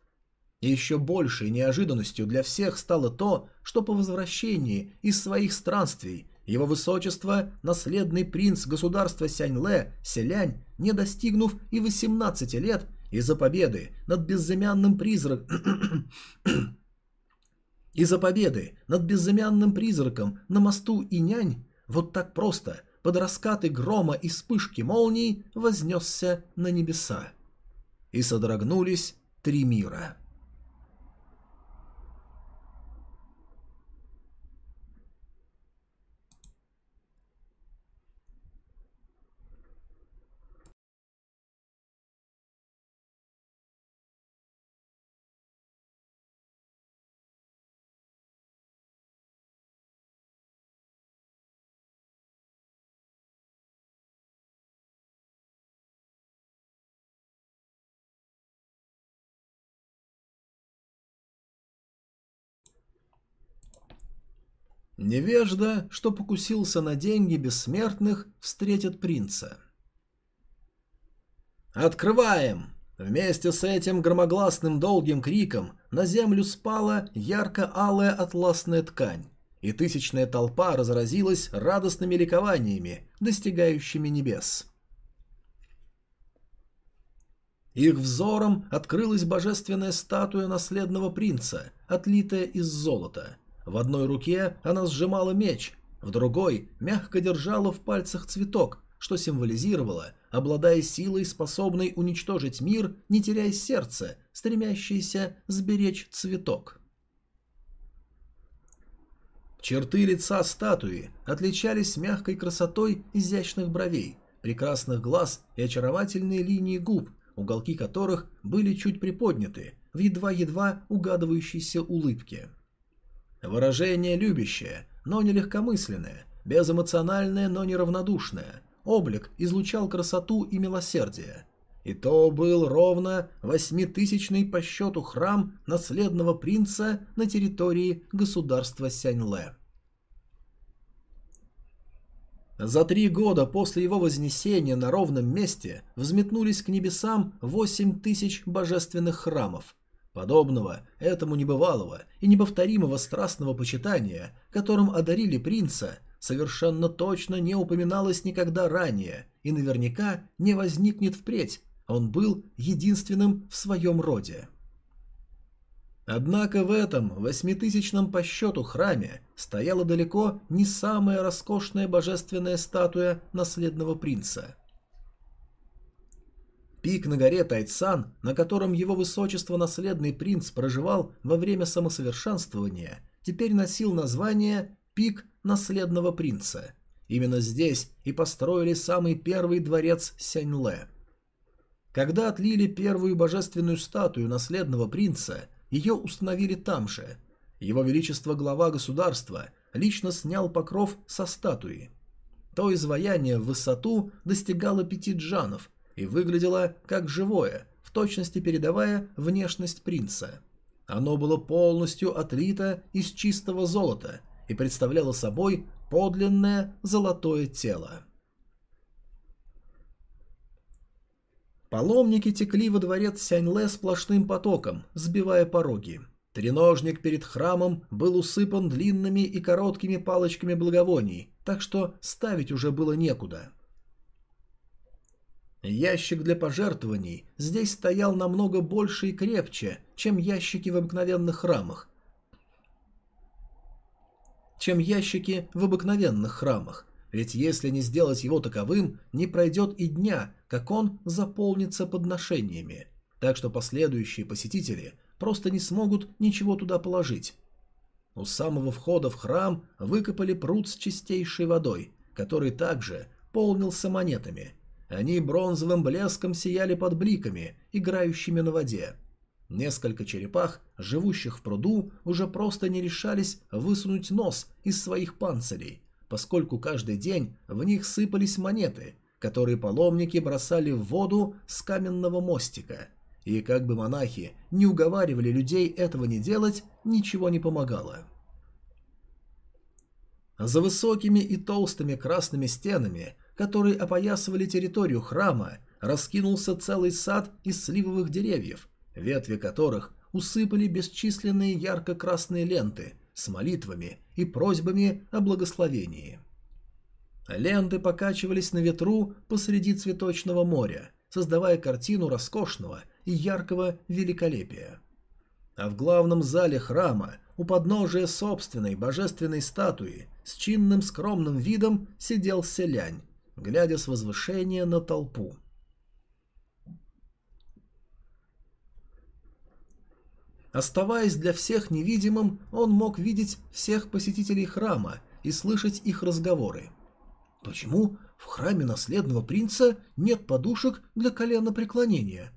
Еще большей неожиданностью для всех стало то, что по возвращении из своих странствий его высочество, наследный принц государства Сяньле, Селянь, не достигнув и 18 лет, из-за победы над безымянным призраком... из-за победы над безымянным призраком на мосту Инянь, вот так просто, под раскаты грома и вспышки молний, вознесся на небеса. И содрогнулись три мира. Невежда, что покусился на деньги бессмертных, встретит принца. «Открываем!» Вместе с этим громогласным долгим криком на землю спала ярко-алая атласная ткань, и тысячная толпа разразилась радостными ликованиями, достигающими небес. Их взором открылась божественная статуя наследного принца, отлитая из золота – в одной руке она сжимала меч, в другой мягко держала в пальцах цветок, что символизировало, обладая силой, способной уничтожить мир, не теряя сердце, стремящееся сберечь цветок. Черты лица статуи отличались мягкой красотой изящных бровей, прекрасных глаз и очаровательные линии губ, уголки которых были чуть приподняты в едва-едва угадывающейся улыбке. Выражение любящее, но не легкомысленное, безэмоциональное, но не равнодушное. Облик излучал красоту и милосердие. И то был ровно восьмитысячный по счету храм наследного принца на территории государства Сяньле. За три года после его вознесения на ровном месте взметнулись к небесам восемь тысяч божественных храмов, Подобного этому небывалого и неповторимого страстного почитания, которым одарили принца, совершенно точно не упоминалось никогда ранее и наверняка не возникнет впредь, он был единственным в своем роде. Однако в этом восьмитысячном по счету храме стояла далеко не самая роскошная божественная статуя наследного принца – Пик на горе Тайцан, на котором его высочество наследный принц проживал во время самосовершенствования, теперь носил название «Пик наследного принца». Именно здесь и построили самый первый дворец Сяньле. Когда отлили первую божественную статую наследного принца, ее установили там же. Его Величество глава государства лично снял покров со статуи. То изваяние в высоту достигало пяти джанов и выглядело как живое, в точности передавая внешность принца. Оно было полностью отлито из чистого золота и представляло собой подлинное золотое тело. Паломники текли во дворец Сяньле сплошным потоком, сбивая пороги. Треножник перед храмом был усыпан длинными и короткими палочками благовоний, так что ставить уже было некуда. Ящик для пожертвований здесь стоял намного больше и крепче, чем ящики в обыкновенных храмах. Чем ящики в обыкновенных храмах, ведь если не сделать его таковым, не пройдет и дня, как он заполнится подношениями. Так что последующие посетители просто не смогут ничего туда положить. У самого входа в храм выкопали пруд с чистейшей водой, который также полнился монетами – они бронзовым блеском сияли под бликами, играющими на воде. Несколько черепах, живущих в пруду, уже просто не решались высунуть нос из своих панцирей, поскольку каждый день в них сыпались монеты, которые паломники бросали в воду с каменного мостика. И как бы монахи не уговаривали людей этого не делать, ничего не помогало. За высокими и толстыми красными стенами которые опоясывали территорию храма, раскинулся целый сад из сливовых деревьев, ветви которых усыпали бесчисленные ярко-красные ленты с молитвами и просьбами о благословении. Ленты покачивались на ветру посреди цветочного моря, создавая картину роскошного и яркого великолепия. А в главном зале храма, у подножия собственной божественной статуи, с чинным скромным видом сидел селянь, глядя с возвышения на толпу. Оставаясь для всех невидимым, он мог видеть всех посетителей храма и слышать их разговоры. Почему в храме наследного принца нет подушек для коленопреклонения?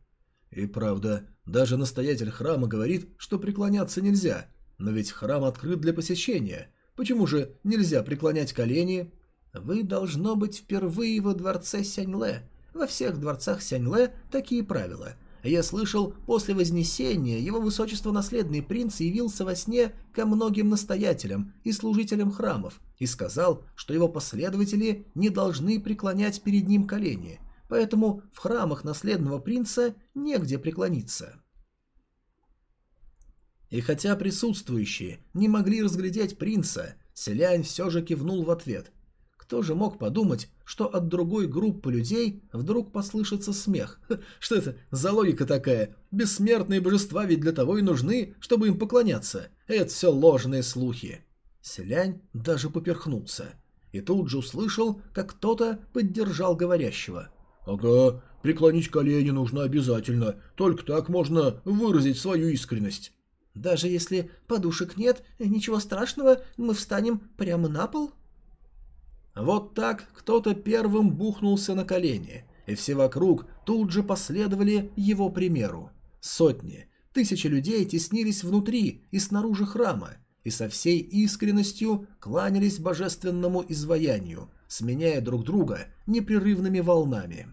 И правда, даже настоятель храма говорит, что преклоняться нельзя, но ведь храм открыт для посещения. Почему же нельзя преклонять колени? Вы, должно быть, впервые во дворце Сяньле. Во всех дворцах Сяньле такие правила. Я слышал, после Вознесения его высочество наследный принц явился во сне ко многим настоятелям и служителям храмов и сказал, что его последователи не должны преклонять перед ним колени, поэтому в храмах наследного принца негде преклониться. И хотя присутствующие не могли разглядеть принца, Селянь все же кивнул в ответ – кто же мог подумать, что от другой группы людей вдруг послышится смех? Что это за логика такая? Бессмертные божества ведь для того и нужны, чтобы им поклоняться. Это все ложные слухи. Селянь даже поперхнулся. И тут же услышал, как кто-то поддержал говорящего. «Ага, преклонить колени нужно обязательно, только так можно выразить свою искренность». «Даже если подушек нет, ничего страшного, мы встанем прямо на пол?» Вот так кто-то первым бухнулся на колени, и все вокруг тут же последовали его примеру. Сотни, тысячи людей теснились внутри и снаружи храма, и со всей искренностью кланялись божественному изваянию, сменяя друг друга непрерывными волнами.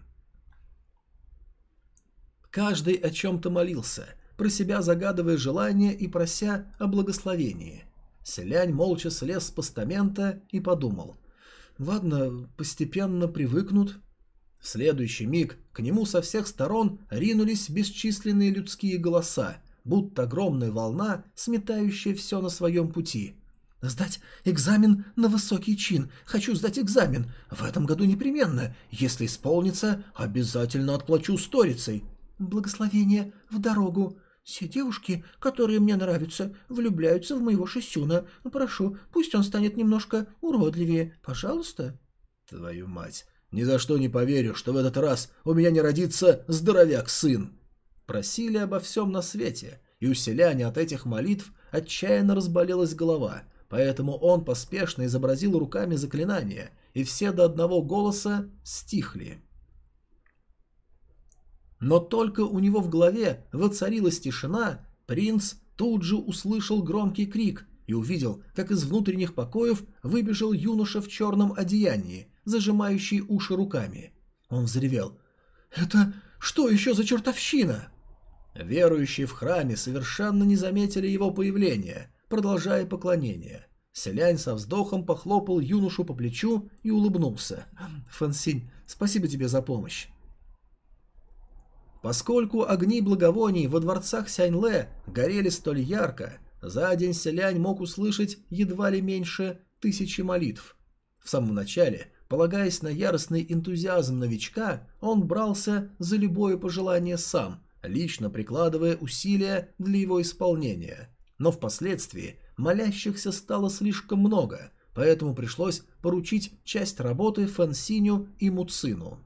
Каждый о чем-то молился, про себя загадывая желания и прося о благословении. Селянь молча слез с постамента и подумал – Ладно, постепенно привыкнут. В следующий миг к нему со всех сторон ринулись бесчисленные людские голоса, будто огромная волна, сметающая все на своем пути. «Сдать экзамен на высокий чин. Хочу сдать экзамен. В этом году непременно. Если исполнится, обязательно отплачу сторицей. Благословение в дорогу. Все девушки, которые мне нравятся, влюбляются в моего Шисюна. Прошу, пусть он станет немножко уродливее. Пожалуйста. Твою мать, ни за что не поверю, что в этот раз у меня не родится здоровяк-сын. Просили обо всем на свете, и у селяне от этих молитв отчаянно разболелась голова, поэтому он поспешно изобразил руками заклинание, и все до одного голоса стихли. Но только у него в голове воцарилась тишина, принц тут же услышал громкий крик и увидел, как из внутренних покоев выбежал юноша в черном одеянии, зажимающий уши руками. Он взревел. «Это что еще за чертовщина?» Верующие в храме совершенно не заметили его появления, продолжая поклонение. Селянь со вздохом похлопал юношу по плечу и улыбнулся. «Фансинь, спасибо тебе за помощь». Поскольку огни благовоний во дворцах Сяньле горели столь ярко, за день селянь мог услышать едва ли меньше тысячи молитв. В самом начале, полагаясь на яростный энтузиазм новичка, он брался за любое пожелание сам, лично прикладывая усилия для его исполнения. Но впоследствии молящихся стало слишком много, поэтому пришлось поручить часть работы Фансиню и Муцину.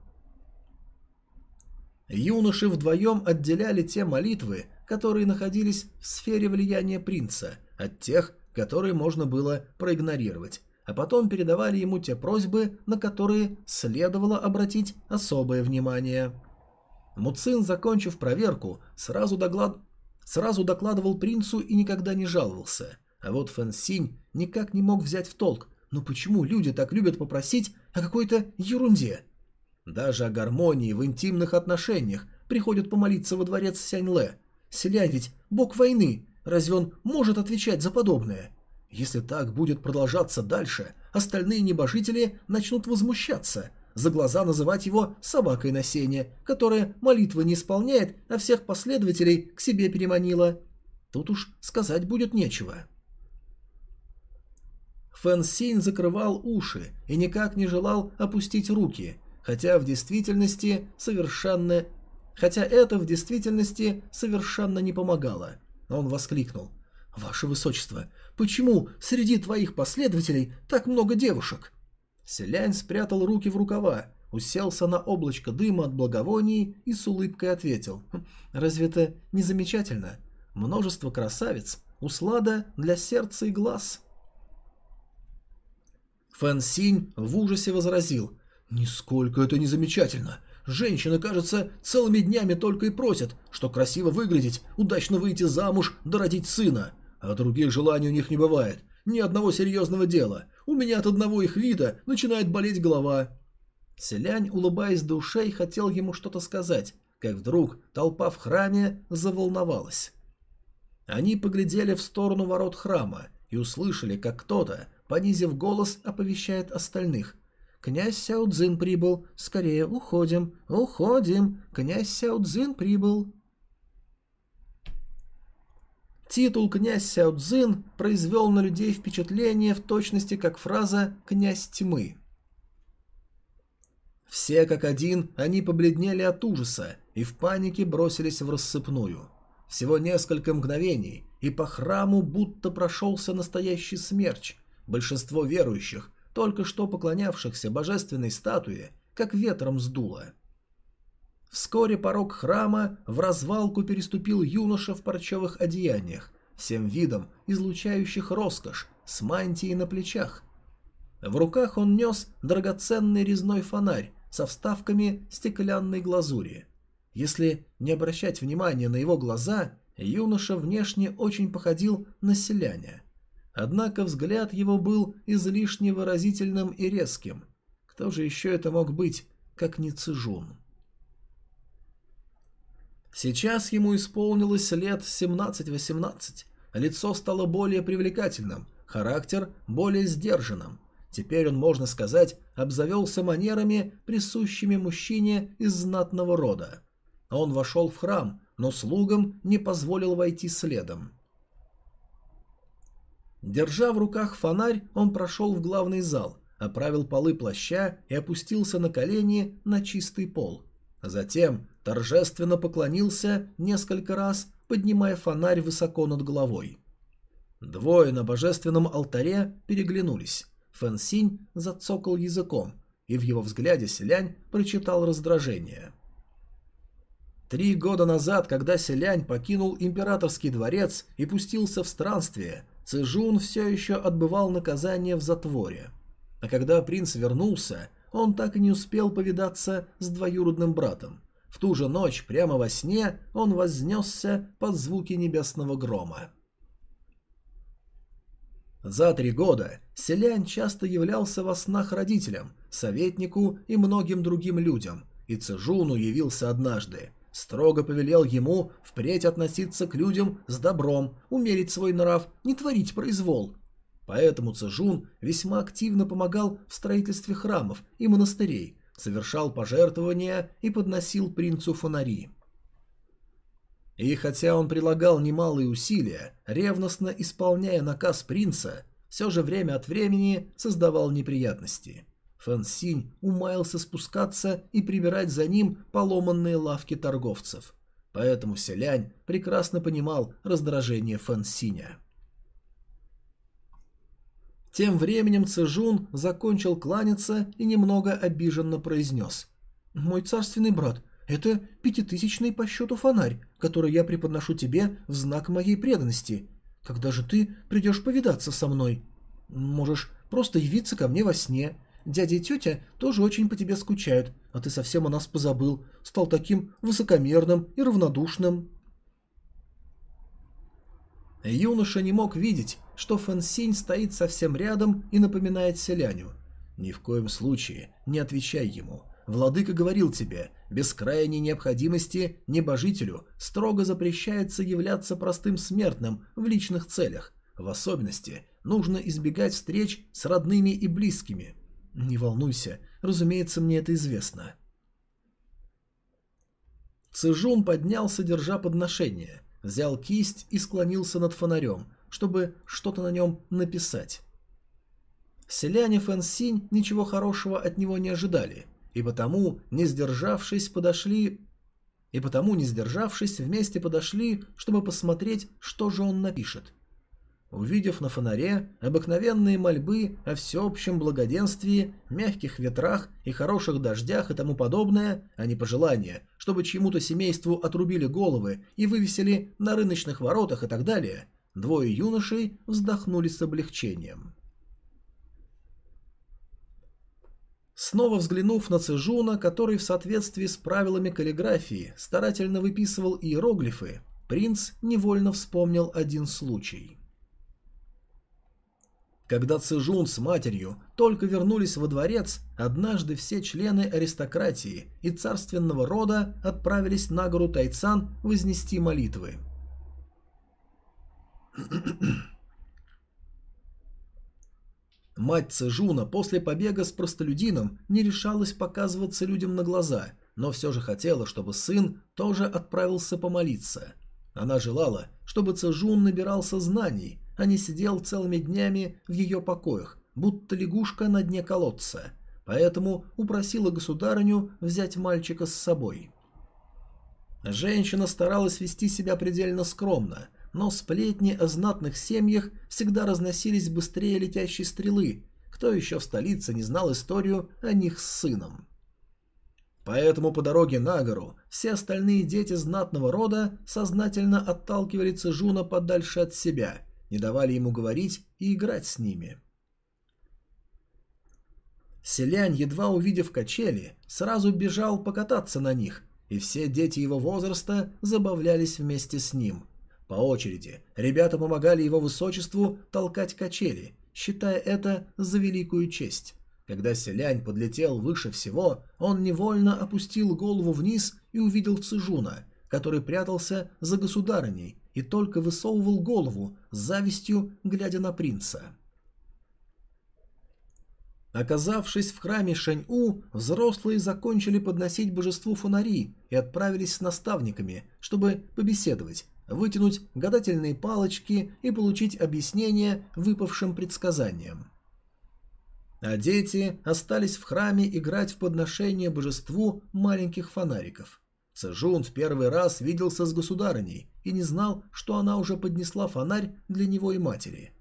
Юноши вдвоем отделяли те молитвы, которые находились в сфере влияния принца, от тех, которые можно было проигнорировать, а потом передавали ему те просьбы, на которые следовало обратить особое внимание. Муцин, закончив проверку, сразу, доклад... сразу докладывал принцу и никогда не жаловался. А вот Фэн Синь никак не мог взять в толк, ну почему люди так любят попросить о какой-то ерунде? Даже о гармонии в интимных отношениях приходят помолиться во дворец Сяньле. Селянь ведь бог войны, разве он может отвечать за подобное? Если так будет продолжаться дальше, остальные небожители начнут возмущаться, за глаза называть его собакой на сене, которая молитвы не исполняет, а всех последователей к себе переманила. Тут уж сказать будет нечего. Фэн Синь закрывал уши и никак не желал опустить руки, хотя в действительности совершенно... Хотя это в действительности совершенно не помогало. Он воскликнул. «Ваше Высочество, почему среди твоих последователей так много девушек?» Селянь спрятал руки в рукава, уселся на облачко дыма от благовоний и с улыбкой ответил. «Хм, «Разве это не замечательно? Множество красавиц, услада для сердца и глаз». Фэн Синь в ужасе возразил. «Нисколько это не замечательно. Женщины, кажется, целыми днями только и просят, что красиво выглядеть, удачно выйти замуж, да родить сына. А других желаний у них не бывает. Ни одного серьезного дела. У меня от одного их вида начинает болеть голова». Селянь, улыбаясь до ушей, хотел ему что-то сказать, как вдруг толпа в храме заволновалась. Они поглядели в сторону ворот храма и услышали, как кто-то, понизив голос, оповещает остальных. «Князь Сяо прибыл! Скорее уходим! Уходим! Князь Сяо прибыл!» Титул «Князь Сяо Цзин» произвел на людей впечатление в точности как фраза «Князь тьмы». Все как один, они побледнели от ужаса и в панике бросились в рассыпную. Всего несколько мгновений, и по храму будто прошелся настоящий смерч. Большинство верующих, только что поклонявшихся божественной статуе, как ветром сдуло. Вскоре порог храма в развалку переступил юноша в парчевых одеяниях, всем видом излучающих роскошь, с мантией на плечах. В руках он нес драгоценный резной фонарь со вставками стеклянной глазури. Если не обращать внимания на его глаза, юноша внешне очень походил на селяня. Однако взгляд его был излишне выразительным и резким. Кто же еще это мог быть, как не Цижун? Сейчас ему исполнилось лет 17-18. Лицо стало более привлекательным, характер более сдержанным. Теперь он, можно сказать, обзавелся манерами, присущими мужчине из знатного рода. Он вошел в храм, но слугам не позволил войти следом. Держа в руках фонарь, он прошел в главный зал, оправил полы плаща и опустился на колени на чистый пол. Затем торжественно поклонился несколько раз, поднимая фонарь высоко над головой. Двое на божественном алтаре переглянулись. Фэн Синь зацокал языком, и в его взгляде Селянь прочитал раздражение. Три года назад, когда Селянь покинул императорский дворец и пустился в странствие, Цзжун все еще отбывал наказание в затворе. А когда принц вернулся, он так и не успел повидаться с двоюродным братом. В ту же ночь, прямо во сне, он вознесся под звуки небесного грома. За три года Селянь часто являлся во снах родителям, советнику и многим другим людям, и Цежуну явился однажды. Строго повелел ему впредь относиться к людям с добром, умерить свой нрав, не творить произвол. Поэтому Цежун весьма активно помогал в строительстве храмов и монастырей, совершал пожертвования и подносил принцу фонари. И хотя он прилагал немалые усилия, ревностно исполняя наказ принца, все же время от времени создавал неприятности. Фэн Синь умаялся спускаться и прибирать за ним поломанные лавки торговцев. Поэтому Селянь прекрасно понимал раздражение Фэн Синя. Тем временем Цежун закончил кланяться и немного обиженно произнес. «Мой царственный брат, это пятитысячный по счету фонарь, который я преподношу тебе в знак моей преданности. Когда же ты придешь повидаться со мной? Можешь просто явиться ко мне во сне. Дядя и тетя тоже очень по тебе скучают, а ты совсем о нас позабыл, стал таким высокомерным и равнодушным». Юноша не мог видеть, что Фансинь стоит совсем рядом и напоминает селяню. «Ни в коем случае не отвечай ему. Владыка говорил тебе, без крайней необходимости небожителю строго запрещается являться простым смертным в личных целях. В особенности нужно избегать встреч с родными и близкими. Не волнуйся, разумеется, мне это известно». Цижун поднялся, держа подношение – взял кисть и склонился над фонарем, чтобы что-то на нем написать. Селяне Фэн Синь ничего хорошего от него не ожидали, и потому, не сдержавшись, подошли... И потому, не сдержавшись, вместе подошли, чтобы посмотреть, что же он напишет. Увидев на фонаре обыкновенные мольбы о всеобщем благоденствии, мягких ветрах и хороших дождях и тому подобное, а не пожелания, чтобы чьему-то семейству отрубили головы и вывесили на рыночных воротах и так далее, двое юношей вздохнули с облегчением. Снова взглянув на Цежуна, который в соответствии с правилами каллиграфии старательно выписывал иероглифы, принц невольно вспомнил один случай – когда Цижун с матерью только вернулись во дворец, однажды все члены аристократии и царственного рода отправились на гору Тайцан вознести молитвы. Мать Цежуна после побега с простолюдином не решалась показываться людям на глаза, но все же хотела, чтобы сын тоже отправился помолиться. Она желала, чтобы Цежун набирался знаний, а не сидел целыми днями в ее покоях, будто лягушка на дне колодца, поэтому упросила государыню взять мальчика с собой. Женщина старалась вести себя предельно скромно, но сплетни о знатных семьях всегда разносились быстрее летящей стрелы, кто еще в столице не знал историю о них с сыном. Поэтому по дороге на гору все остальные дети знатного рода сознательно отталкивали Цежуна подальше от себя не давали ему говорить и играть с ними. Селянь, едва увидев качели, сразу бежал покататься на них, и все дети его возраста забавлялись вместе с ним. По очереди ребята помогали его высочеству толкать качели, считая это за великую честь. Когда Селянь подлетел выше всего, он невольно опустил голову вниз и увидел Цижуна, который прятался за государыней и только высовывал голову, с завистью глядя на принца. Оказавшись в храме Шэнь-У, взрослые закончили подносить божеству фонари и отправились с наставниками, чтобы побеседовать, вытянуть гадательные палочки и получить объяснение выпавшим предсказаниям. А дети остались в храме играть в подношение божеству маленьких фонариков. Цежун в первый раз виделся с государыней и не знал, что она уже поднесла фонарь для него и матери.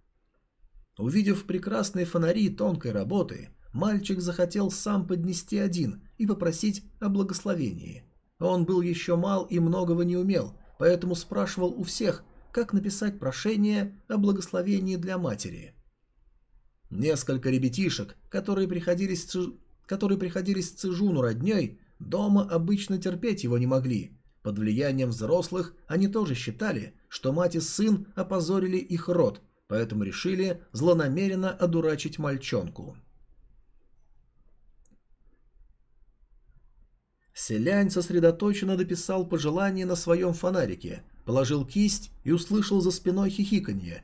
Увидев прекрасные фонари тонкой работы, мальчик захотел сам поднести один и попросить о благословении. Он был еще мал и многого не умел, поэтому спрашивал у всех, как написать прошение о благословении для матери. Несколько ребятишек, которые приходились, которые приходились Цижуну родней, Дома обычно терпеть его не могли. Под влиянием взрослых они тоже считали, что мать и сын опозорили их род, поэтому решили злонамеренно одурачить мальчонку. Селянь сосредоточенно дописал пожелание на своем фонарике, положил кисть и услышал за спиной хихиканье,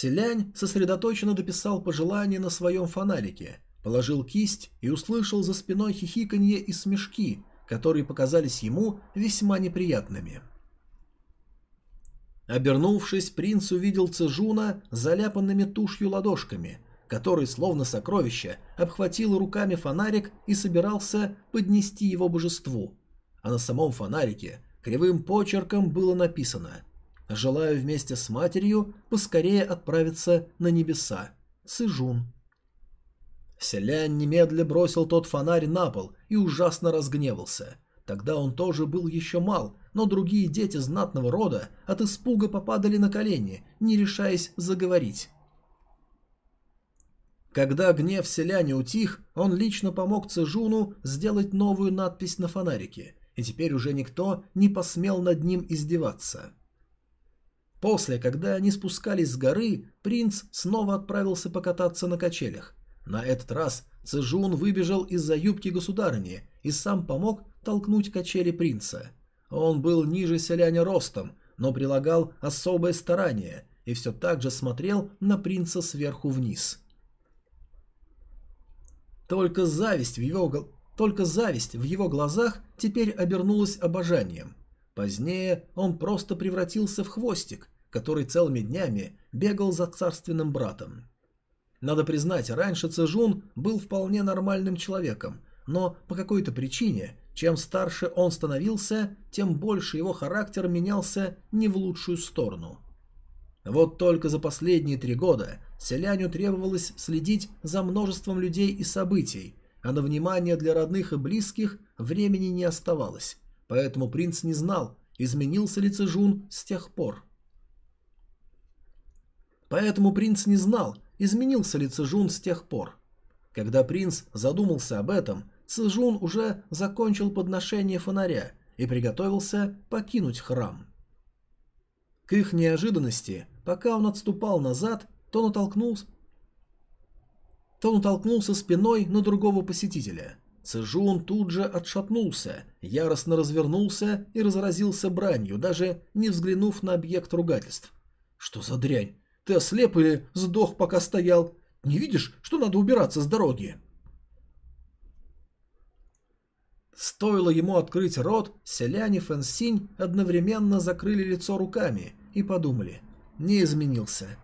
Селянь сосредоточенно дописал пожелание на своем фонарике, положил кисть и услышал за спиной хихиканье и смешки, которые показались ему весьма неприятными. Обернувшись, принц увидел Цежуна заляпанными тушью ладошками, который, словно сокровище, обхватил руками фонарик и собирался поднести его божеству. А на самом фонарике кривым почерком было написано Желаю вместе с матерью поскорее отправиться на небеса. Цижун. Селянь немедля бросил тот фонарь на пол и ужасно разгневался. Тогда он тоже был еще мал, но другие дети знатного рода от испуга попадали на колени, не решаясь заговорить. Когда гнев селяне утих, он лично помог Цежуну сделать новую надпись на фонарике, и теперь уже никто не посмел над ним издеваться. После, когда они спускались с горы, принц снова отправился покататься на качелях. На этот раз Цежун выбежал из-за юбки государыни и сам помог толкнуть качели принца. Он был ниже селяня ростом, но прилагал особое старание и все так же смотрел на принца сверху вниз. Только зависть в его, только зависть в его глазах теперь обернулась обожанием. Позднее он просто превратился в хвостик, который целыми днями бегал за царственным братом. Надо признать, раньше Цежун был вполне нормальным человеком, но по какой-то причине, чем старше он становился, тем больше его характер менялся не в лучшую сторону. Вот только за последние три года селяню требовалось следить за множеством людей и событий, а на внимание для родных и близких времени не оставалось, поэтому принц не знал, изменился ли Цежун с тех пор. Поэтому принц не знал, изменился ли Цежун с тех пор. Когда принц задумался об этом, Цежун уже закончил подношение фонаря и приготовился покинуть храм. К их неожиданности, пока он отступал назад, то натолкнулся, то натолкнулся спиной на другого посетителя. Цежун тут же отшатнулся, яростно развернулся и разразился бранью, даже не взглянув на объект ругательств. «Что за дрянь? Ты ослеп или сдох, пока стоял? Не видишь, что надо убираться с дороги?» Стоило ему открыть рот, селяне Фэнсинь одновременно закрыли лицо руками и подумали. Не изменился.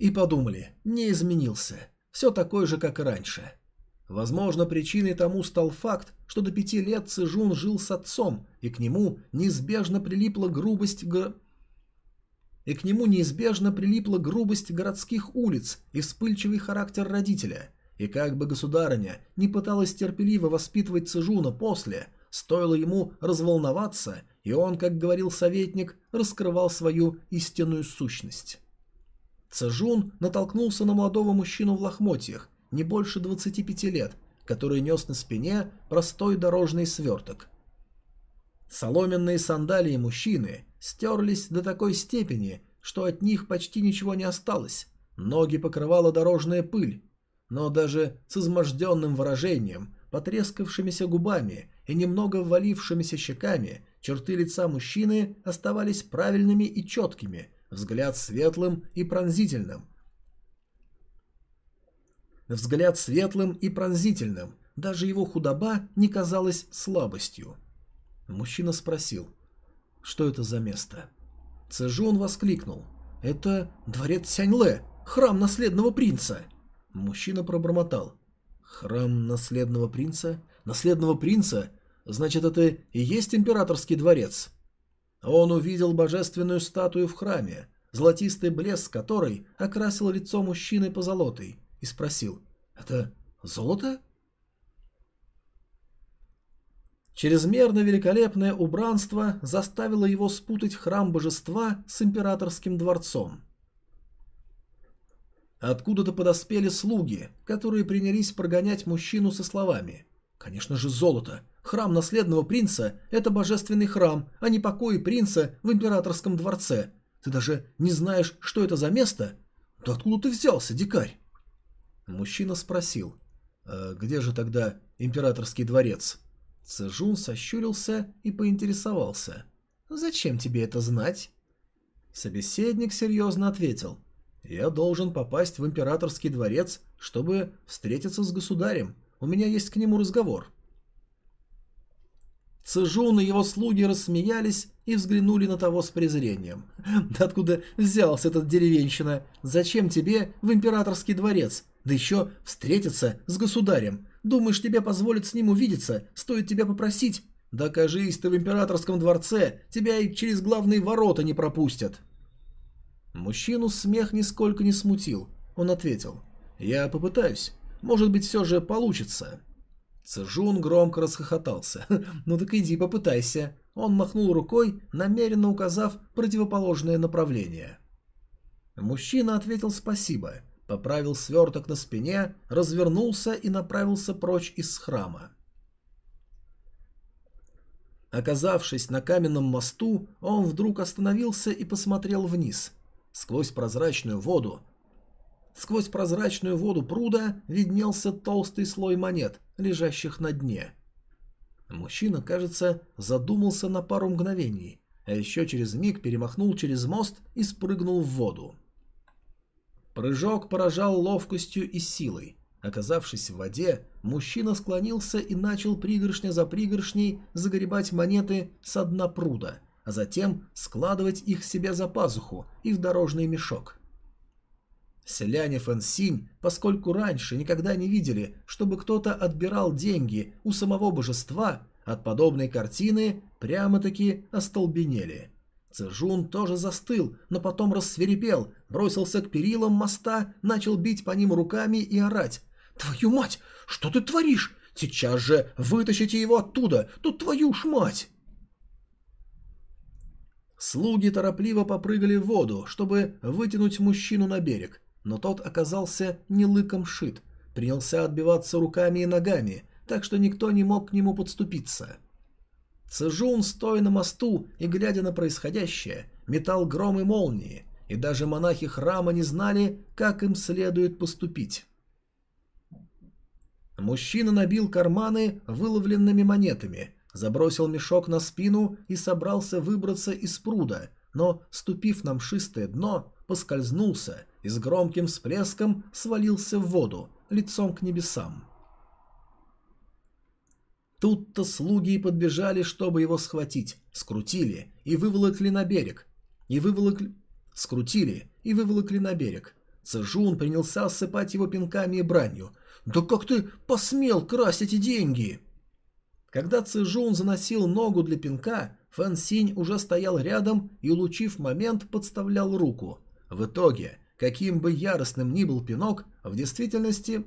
И подумали. Не изменился. Все такой же, как и раньше. Возможно, причиной тому стал факт, что до пяти лет Цижун жил с отцом, и к нему неизбежно прилипла грубость го... и к нему неизбежно прилипла грубость городских улиц и вспыльчивый характер родителя. И как бы государыня не пыталась терпеливо воспитывать Цижуна после, стоило ему разволноваться, и он, как говорил советник, раскрывал свою истинную сущность. Цежун натолкнулся на молодого мужчину в лохмотьях не больше 25 лет, который нес на спине простой дорожный сверток. Соломенные сандалии мужчины стерлись до такой степени, что от них почти ничего не осталось, ноги покрывала дорожная пыль, но даже с изможденным выражением, потрескавшимися губами и немного ввалившимися щеками, черты лица мужчины оставались правильными и четкими, взгляд светлым и пронзительным, Взгляд светлым и пронзительным, даже его худоба не казалась слабостью. Мужчина спросил, что это за место. Цежун воскликнул. «Это дворец Сяньле, храм наследного принца!» Мужчина пробормотал. «Храм наследного принца? Наследного принца? Значит, это и есть императорский дворец?» Он увидел божественную статую в храме, золотистый блеск которой окрасил лицо мужчины позолотой, и спросил «Это золото?» Чрезмерно великолепное убранство заставило его спутать храм божества с императорским дворцом. Откуда-то подоспели слуги, которые принялись прогонять мужчину со словами «Конечно же золото! Храм наследного принца – это божественный храм, а не покои принца в императорском дворце. Ты даже не знаешь, что это за место? Да откуда ты взялся, дикарь?» Мужчина спросил «А где же тогда императорский дворец?» Цзэжун сощурился и поинтересовался. «Зачем тебе это знать?» Собеседник серьезно ответил. «Я должен попасть в императорский дворец, чтобы встретиться с государем. У меня есть к нему разговор». Цежун и его слуги рассмеялись и взглянули на того с презрением. «Да откуда взялся этот деревенщина? Зачем тебе в императорский дворец? Да еще встретиться с государем. Думаешь, тебе позволят с ним увидеться? Стоит тебя попросить? Да окажись ты в императорском дворце, тебя и через главные ворота не пропустят. Мужчину смех нисколько не смутил. Он ответил. Я попытаюсь. Может быть, все же получится. Цежун громко расхохотался. «Ну так иди попытайся». Он махнул рукой, намеренно указав противоположное направление. Мужчина ответил спасибо поправил сверток на спине, развернулся и направился прочь из храма. Оказавшись на каменном мосту, он вдруг остановился и посмотрел вниз. Сквозь прозрачную воду Сквозь прозрачную воду пруда виднелся толстый слой монет, лежащих на дне. Мужчина, кажется, задумался на пару мгновений, а еще через миг перемахнул через мост и спрыгнул в воду. Прыжок поражал ловкостью и силой. Оказавшись в воде, мужчина склонился и начал пригоршня за пригоршней загребать монеты со дна пруда, а затем складывать их себе за пазуху и в дорожный мешок. Селяне Фэнсинь, поскольку раньше никогда не видели, чтобы кто-то отбирал деньги у самого божества, от подобной картины прямо-таки остолбенели – Цежун тоже застыл, но потом рассверепел, бросился к перилам моста, начал бить по ним руками и орать. «Твою мать! Что ты творишь? Сейчас же вытащите его оттуда! Тут твою ж мать!» Слуги торопливо попрыгали в воду, чтобы вытянуть мужчину на берег, но тот оказался не лыком шит, принялся отбиваться руками и ногами, так что никто не мог к нему подступиться. Цежун, стоя на мосту и глядя на происходящее, метал гром и молнии, и даже монахи храма не знали, как им следует поступить. Мужчина набил карманы выловленными монетами, забросил мешок на спину и собрался выбраться из пруда, но, ступив на мшистое дно, поскользнулся и с громким всплеском свалился в воду, лицом к небесам. Тут-то слуги и подбежали, чтобы его схватить, скрутили и выволокли на берег. И выволокли... Скрутили и выволокли на берег. Цежун принялся осыпать его пинками и бранью. «Да как ты посмел красть эти деньги?» Когда Цежун заносил ногу для пинка, Фэн Синь уже стоял рядом и, улучив момент, подставлял руку. В итоге, каким бы яростным ни был пинок, в действительности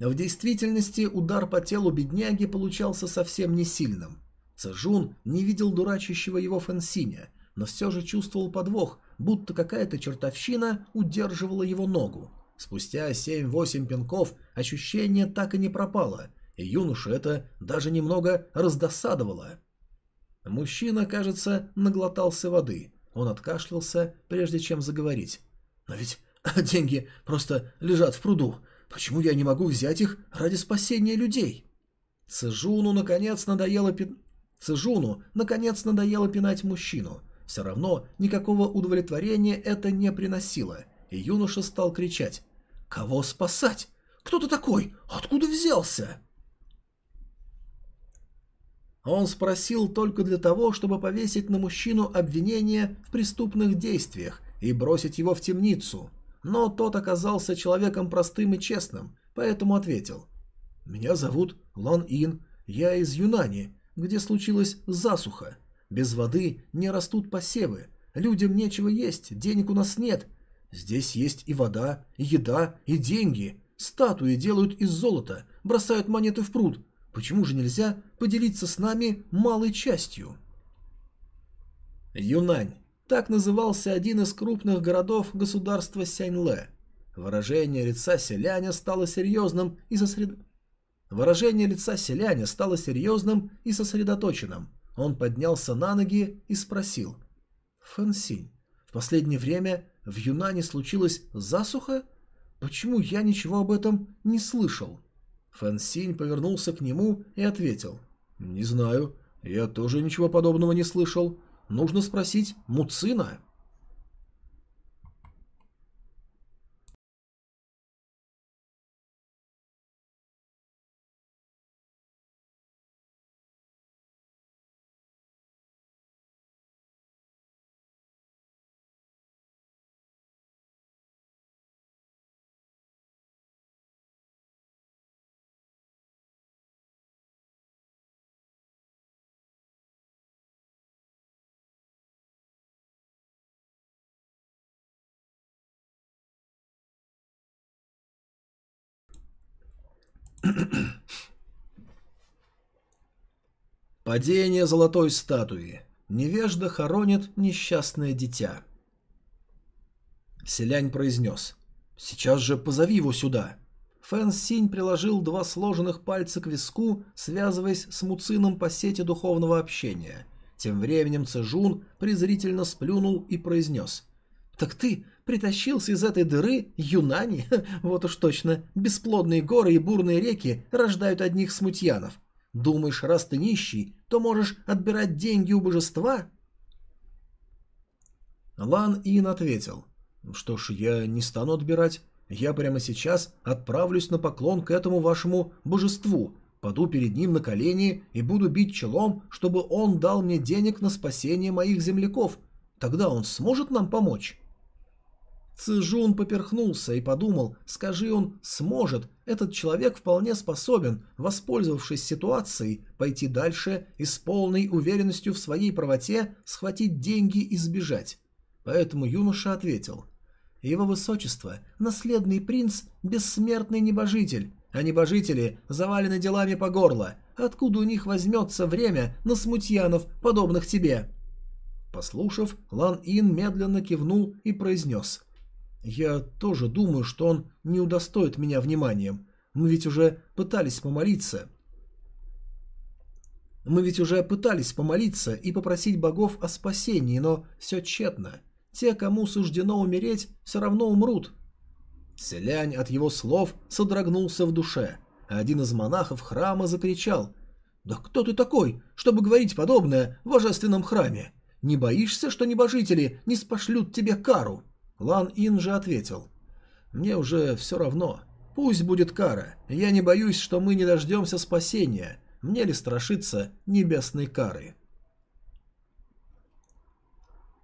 в действительности удар по телу бедняги получался совсем не сильным. Цежун не видел дурачащего его Фэнсиня, но все же чувствовал подвох, будто какая-то чертовщина удерживала его ногу. Спустя 7-8 пинков ощущение так и не пропало, и юношу это даже немного раздосадовало. Мужчина, кажется, наглотался воды. Он откашлялся, прежде чем заговорить. «Но ведь деньги просто лежат в пруду. Почему я не могу взять их ради спасения людей? Цежуну наконец надоело пи... Цежуну наконец надоело пинать мужчину. Все равно никакого удовлетворения это не приносило, и юноша стал кричать. «Кого спасать? Кто ты такой? Откуда взялся?» Он спросил только для того, чтобы повесить на мужчину обвинение в преступных действиях и бросить его в темницу. но тот оказался человеком простым и честным, поэтому ответил. «Меня зовут Лан Ин, я из Юнани, где случилась засуха. Без воды не растут посевы, людям нечего есть, денег у нас нет. Здесь есть и вода, и еда, и деньги. Статуи делают из золота, бросают монеты в пруд. Почему же нельзя поделиться с нами малой частью?» Юнань. Так назывался один из крупных городов государства Сяньле. Выражение лица селяня стало серьезным и сосред... Выражение лица селяня стало серьезным и сосредоточенным. Он поднялся на ноги и спросил. «Фэнсинь, в последнее время в Юнане случилась засуха? Почему я ничего об этом не слышал?» Фэнсинь повернулся к нему и ответил. «Не знаю. Я тоже ничего подобного не слышал. Нужно спросить Муцина. Падение золотой статуи. Невежда хоронит несчастное дитя. Селянь произнес. «Сейчас же позови его сюда». Фэн Синь приложил два сложенных пальца к виску, связываясь с Муцином по сети духовного общения. Тем временем Цежун презрительно сплюнул и произнес. «Так ты притащился из этой дыры Юнани? Вот уж точно, бесплодные горы и бурные реки рождают одних смутьянов. Думаешь, раз ты нищий, то можешь отбирать деньги у божества?» Лан Ин ответил. «Что ж, я не стану отбирать. Я прямо сейчас отправлюсь на поклон к этому вашему божеству, паду перед ним на колени и буду бить челом, чтобы он дал мне денег на спасение моих земляков. Тогда он сможет нам помочь?» Цзжун поперхнулся и подумал, скажи он «сможет», этот человек вполне способен, воспользовавшись ситуацией, пойти дальше и с полной уверенностью в своей правоте схватить деньги и сбежать. Поэтому юноша ответил «Его высочество, наследный принц – бессмертный небожитель, а небожители завалены делами по горло. Откуда у них возьмется время на смутьянов, подобных тебе?» Послушав, Лан Ин медленно кивнул и произнес – я тоже думаю, что он не удостоит меня вниманием. Мы ведь уже пытались помолиться. Мы ведь уже пытались помолиться и попросить богов о спасении, но все тщетно. Те, кому суждено умереть, все равно умрут. Селянь от его слов содрогнулся в душе, один из монахов храма закричал. «Да кто ты такой, чтобы говорить подобное в божественном храме? Не боишься, что небожители не спошлют тебе кару?» Лан Ин же ответил. «Мне уже все равно. Пусть будет кара. Я не боюсь, что мы не дождемся спасения. Мне ли страшиться небесной кары?»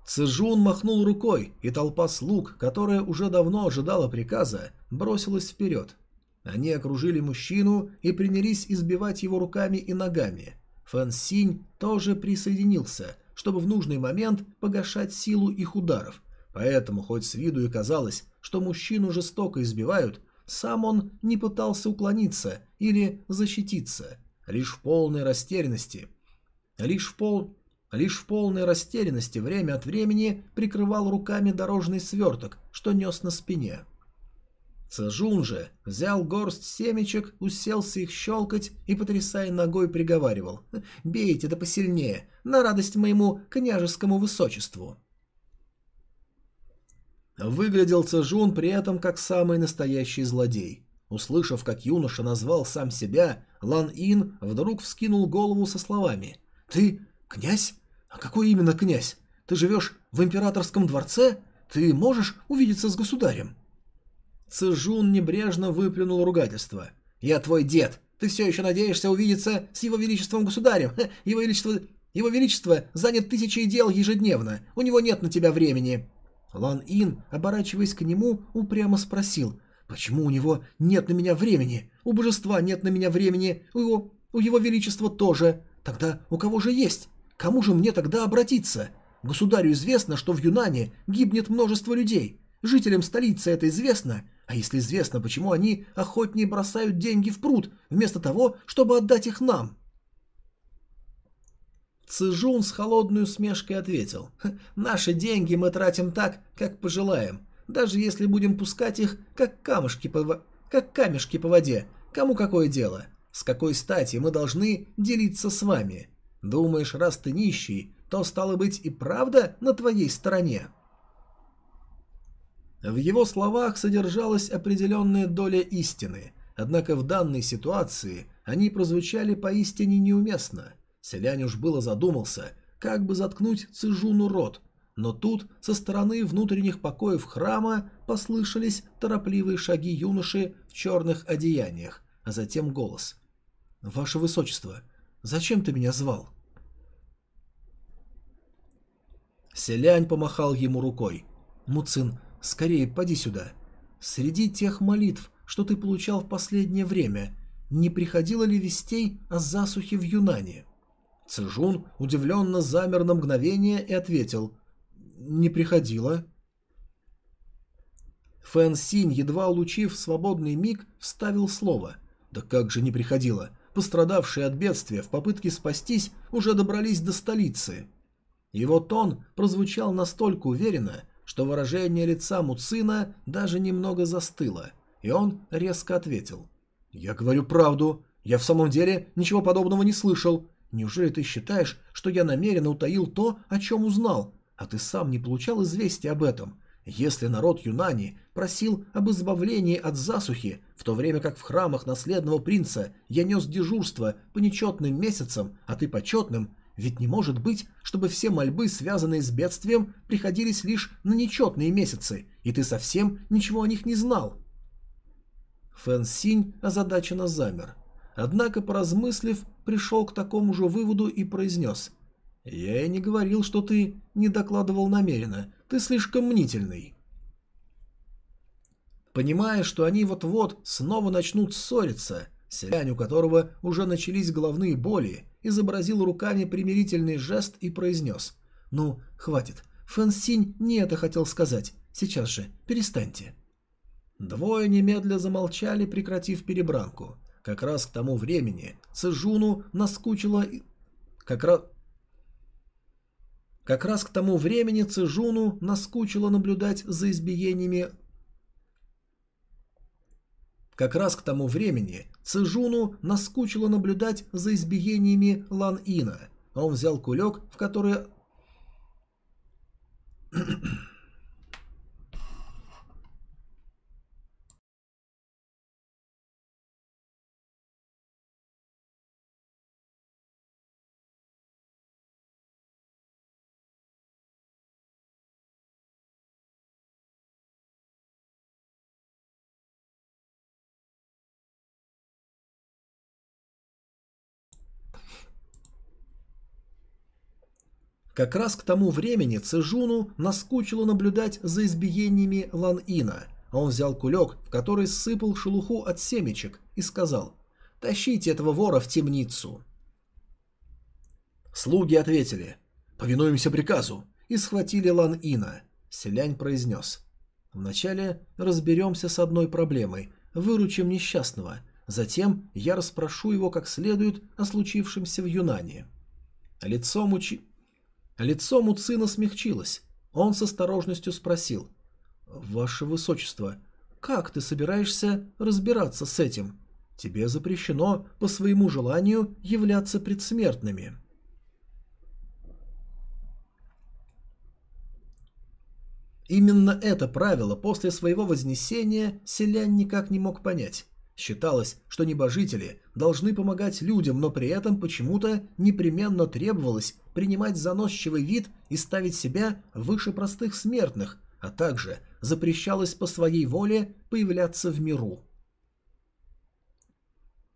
Цзжун махнул рукой, и толпа слуг, которая уже давно ожидала приказа, бросилась вперед. Они окружили мужчину и принялись избивать его руками и ногами. Фэн Синь тоже присоединился, чтобы в нужный момент погашать силу их ударов, Поэтому, хоть с виду и казалось, что мужчину жестоко избивают, сам он не пытался уклониться или защититься, лишь в полной растерянности. Лишь в, пол... лишь в полной растерянности время от времени прикрывал руками дорожный сверток, что нес на спине. Цежун же взял горсть семечек, уселся их щелкать и, потрясая ногой, приговаривал «Бейте да посильнее, на радость моему княжескому высочеству». Выглядел Цежун при этом как самый настоящий злодей. Услышав, как юноша назвал сам себя, Лан Ин вдруг вскинул голову со словами «Ты князь? А какой именно князь? Ты живешь в императорском дворце? Ты можешь увидеться с государем?» Цежун небрежно выплюнул ругательство. «Я твой дед. Ты все еще надеешься увидеться с его величеством государем? Его величество... Его величество занят тысячей дел ежедневно. У него нет на тебя времени». Лан Ин, оборачиваясь к нему, упрямо спросил, «Почему у него нет на меня времени? У божества нет на меня времени, у его, у его величества тоже. Тогда у кого же есть? Кому же мне тогда обратиться? Государю известно, что в Юнане гибнет множество людей. Жителям столицы это известно. А если известно, почему они охотнее бросают деньги в пруд, вместо того, чтобы отдать их нам?» Цзжун с холодной усмешкой ответил. «Наши деньги мы тратим так, как пожелаем. Даже если будем пускать их, как камушки по, как камешки по воде. Кому какое дело? С какой стати мы должны делиться с вами? Думаешь, раз ты нищий, то, стало быть, и правда на твоей стороне?» В его словах содержалась определенная доля истины, однако в данной ситуации они прозвучали поистине неуместно – Селянь уж было задумался, как бы заткнуть Цижуну рот, но тут со стороны внутренних покоев храма послышались торопливые шаги юноши в черных одеяниях, а затем голос. «Ваше Высочество, зачем ты меня звал?» Селянь помахал ему рукой. «Муцин, скорее поди сюда. Среди тех молитв, что ты получал в последнее время, не приходило ли вестей о засухе в Юнане?» Цижун удивленно замер на мгновение и ответил «Не приходило». Фэн Синь, едва улучив свободный миг, вставил слово «Да как же не приходило? Пострадавшие от бедствия в попытке спастись уже добрались до столицы». Его тон прозвучал настолько уверенно, что выражение лица Муцина даже немного застыло, и он резко ответил. «Я говорю правду. Я в самом деле ничего подобного не слышал. Неужели ты считаешь, что я намеренно утаил то, о чем узнал, а ты сам не получал известия об этом? Если народ Юнани просил об избавлении от засухи, в то время как в храмах наследного принца я нес дежурство по нечетным месяцам, а ты почетным, ведь не может быть, чтобы все мольбы, связанные с бедствием, приходились лишь на нечетные месяцы, и ты совсем ничего о них не знал. Фэн Синь озадаченно замер. Однако, поразмыслив, пришел к такому же выводу и произнес. «Я и не говорил, что ты не докладывал намеренно. Ты слишком мнительный». Понимая, что они вот-вот снова начнут ссориться, селянь, у которого уже начались головные боли, изобразил руками примирительный жест и произнес. «Ну, хватит. Фэн Синь не это хотел сказать. Сейчас же, перестаньте». Двое немедля замолчали, прекратив перебранку. Как раз к тому времени Цежуну наскучило... Как раз... Как раз к тому времени Цежуну наскучило наблюдать за избиениями... Как раз к тому времени Цежуну наскучило наблюдать за избиениями Лан-Ина. Он взял кулек, в который Как раз к тому времени Цежуну наскучило наблюдать за избиениями Лан-Ина, а он взял кулек, в который сыпал шелуху от семечек, и сказал «Тащите этого вора в темницу». Слуги ответили «Повинуемся приказу» и схватили Лан-Ина. Селянь произнес «Вначале разберемся с одной проблемой, выручим несчастного, затем я расспрошу его как следует о случившемся в Юнане». Лицо мучи... Лицо Муцина смягчилось. Он с осторожностью спросил. «Ваше Высочество, как ты собираешься разбираться с этим? Тебе запрещено по своему желанию являться предсмертными». Именно это правило после своего вознесения селянь никак не мог понять. Считалось, что небожители должны помогать людям, но при этом почему-то непременно требовалось принимать заносчивый вид и ставить себя выше простых смертных, а также запрещалось по своей воле появляться в миру.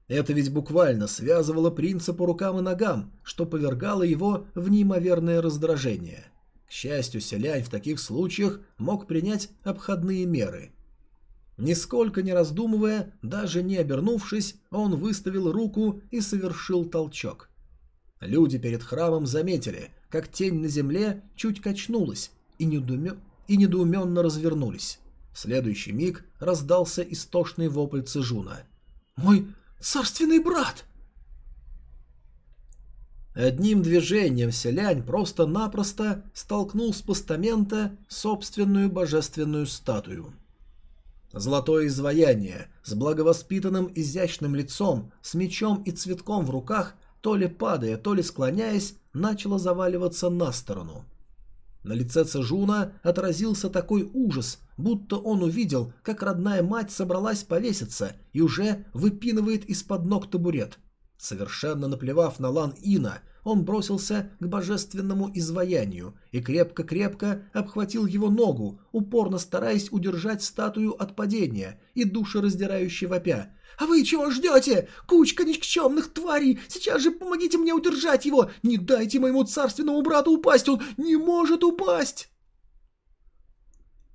Это ведь буквально связывало принца по рукам и ногам, что повергало его в неимоверное раздражение. К счастью, селянь в таких случаях мог принять обходные меры. Нисколько не раздумывая, даже не обернувшись, он выставил руку и совершил толчок. Люди перед храмом заметили, как тень на земле чуть качнулась, и, недуме... и недоуменно развернулись. В следующий миг раздался истошный вопль Цежуна. «Мой царственный брат!» Одним движением селянь просто-напросто столкнул с постамента собственную божественную статую. Золотое изваяние с благовоспитанным изящным лицом, с мечом и цветком в руках, то ли падая, то ли склоняясь, начало заваливаться на сторону. На лице Цежуна отразился такой ужас, будто он увидел, как родная мать собралась повеситься и уже выпинывает из-под ног табурет. Совершенно наплевав на Лан Ина, он бросился к божественному изваянию и крепко-крепко обхватил его ногу, упорно стараясь удержать статую от падения и душераздирающей вопя. «А вы чего ждете? Кучка никчемных тварей! Сейчас же помогите мне удержать его! Не дайте моему царственному брату упасть! Он не может упасть!»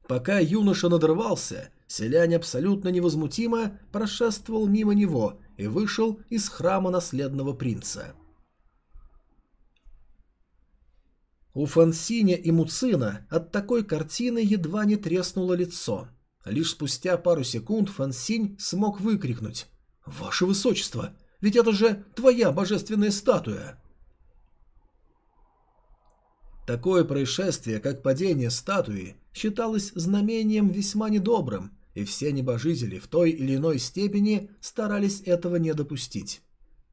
Пока юноша надрывался, селянь абсолютно невозмутимо прошествовал мимо него и вышел из храма наследного принца. У Фансиня и Муцина от такой картины едва не треснуло лицо – Лишь спустя пару секунд Фансинь смог выкрикнуть «Ваше Высочество, ведь это же твоя божественная статуя!» Такое происшествие, как падение статуи, считалось знамением весьма недобрым, и все небожители в той или иной степени старались этого не допустить.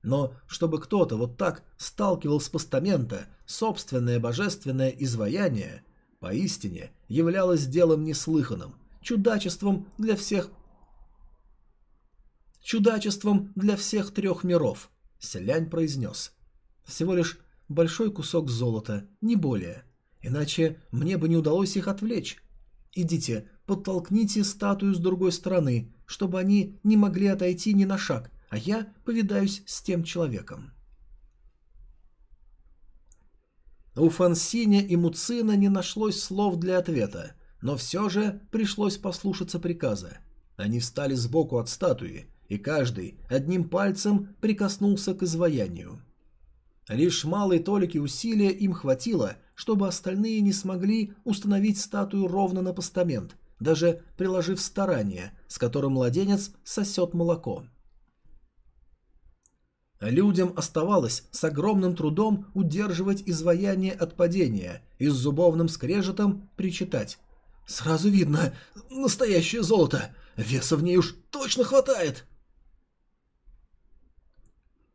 Но чтобы кто-то вот так сталкивал с постамента собственное божественное изваяние, поистине являлось делом неслыханным – чудачеством для всех... Чудачеством для всех трех миров, Селянь произнес. Всего лишь большой кусок золота, не более. Иначе мне бы не удалось их отвлечь. Идите, подтолкните статую с другой стороны, чтобы они не могли отойти ни на шаг, а я повидаюсь с тем человеком. У Фансиня и Муцина не нашлось слов для ответа, но все же пришлось послушаться приказа. Они встали сбоку от статуи, и каждый одним пальцем прикоснулся к изваянию. Лишь малой толики усилия им хватило, чтобы остальные не смогли установить статую ровно на постамент, даже приложив старание, с которым младенец сосет молоко. Людям оставалось с огромным трудом удерживать изваяние от падения и с зубовным скрежетом причитать Сразу видно, настоящее золото. Веса в ней уж точно хватает.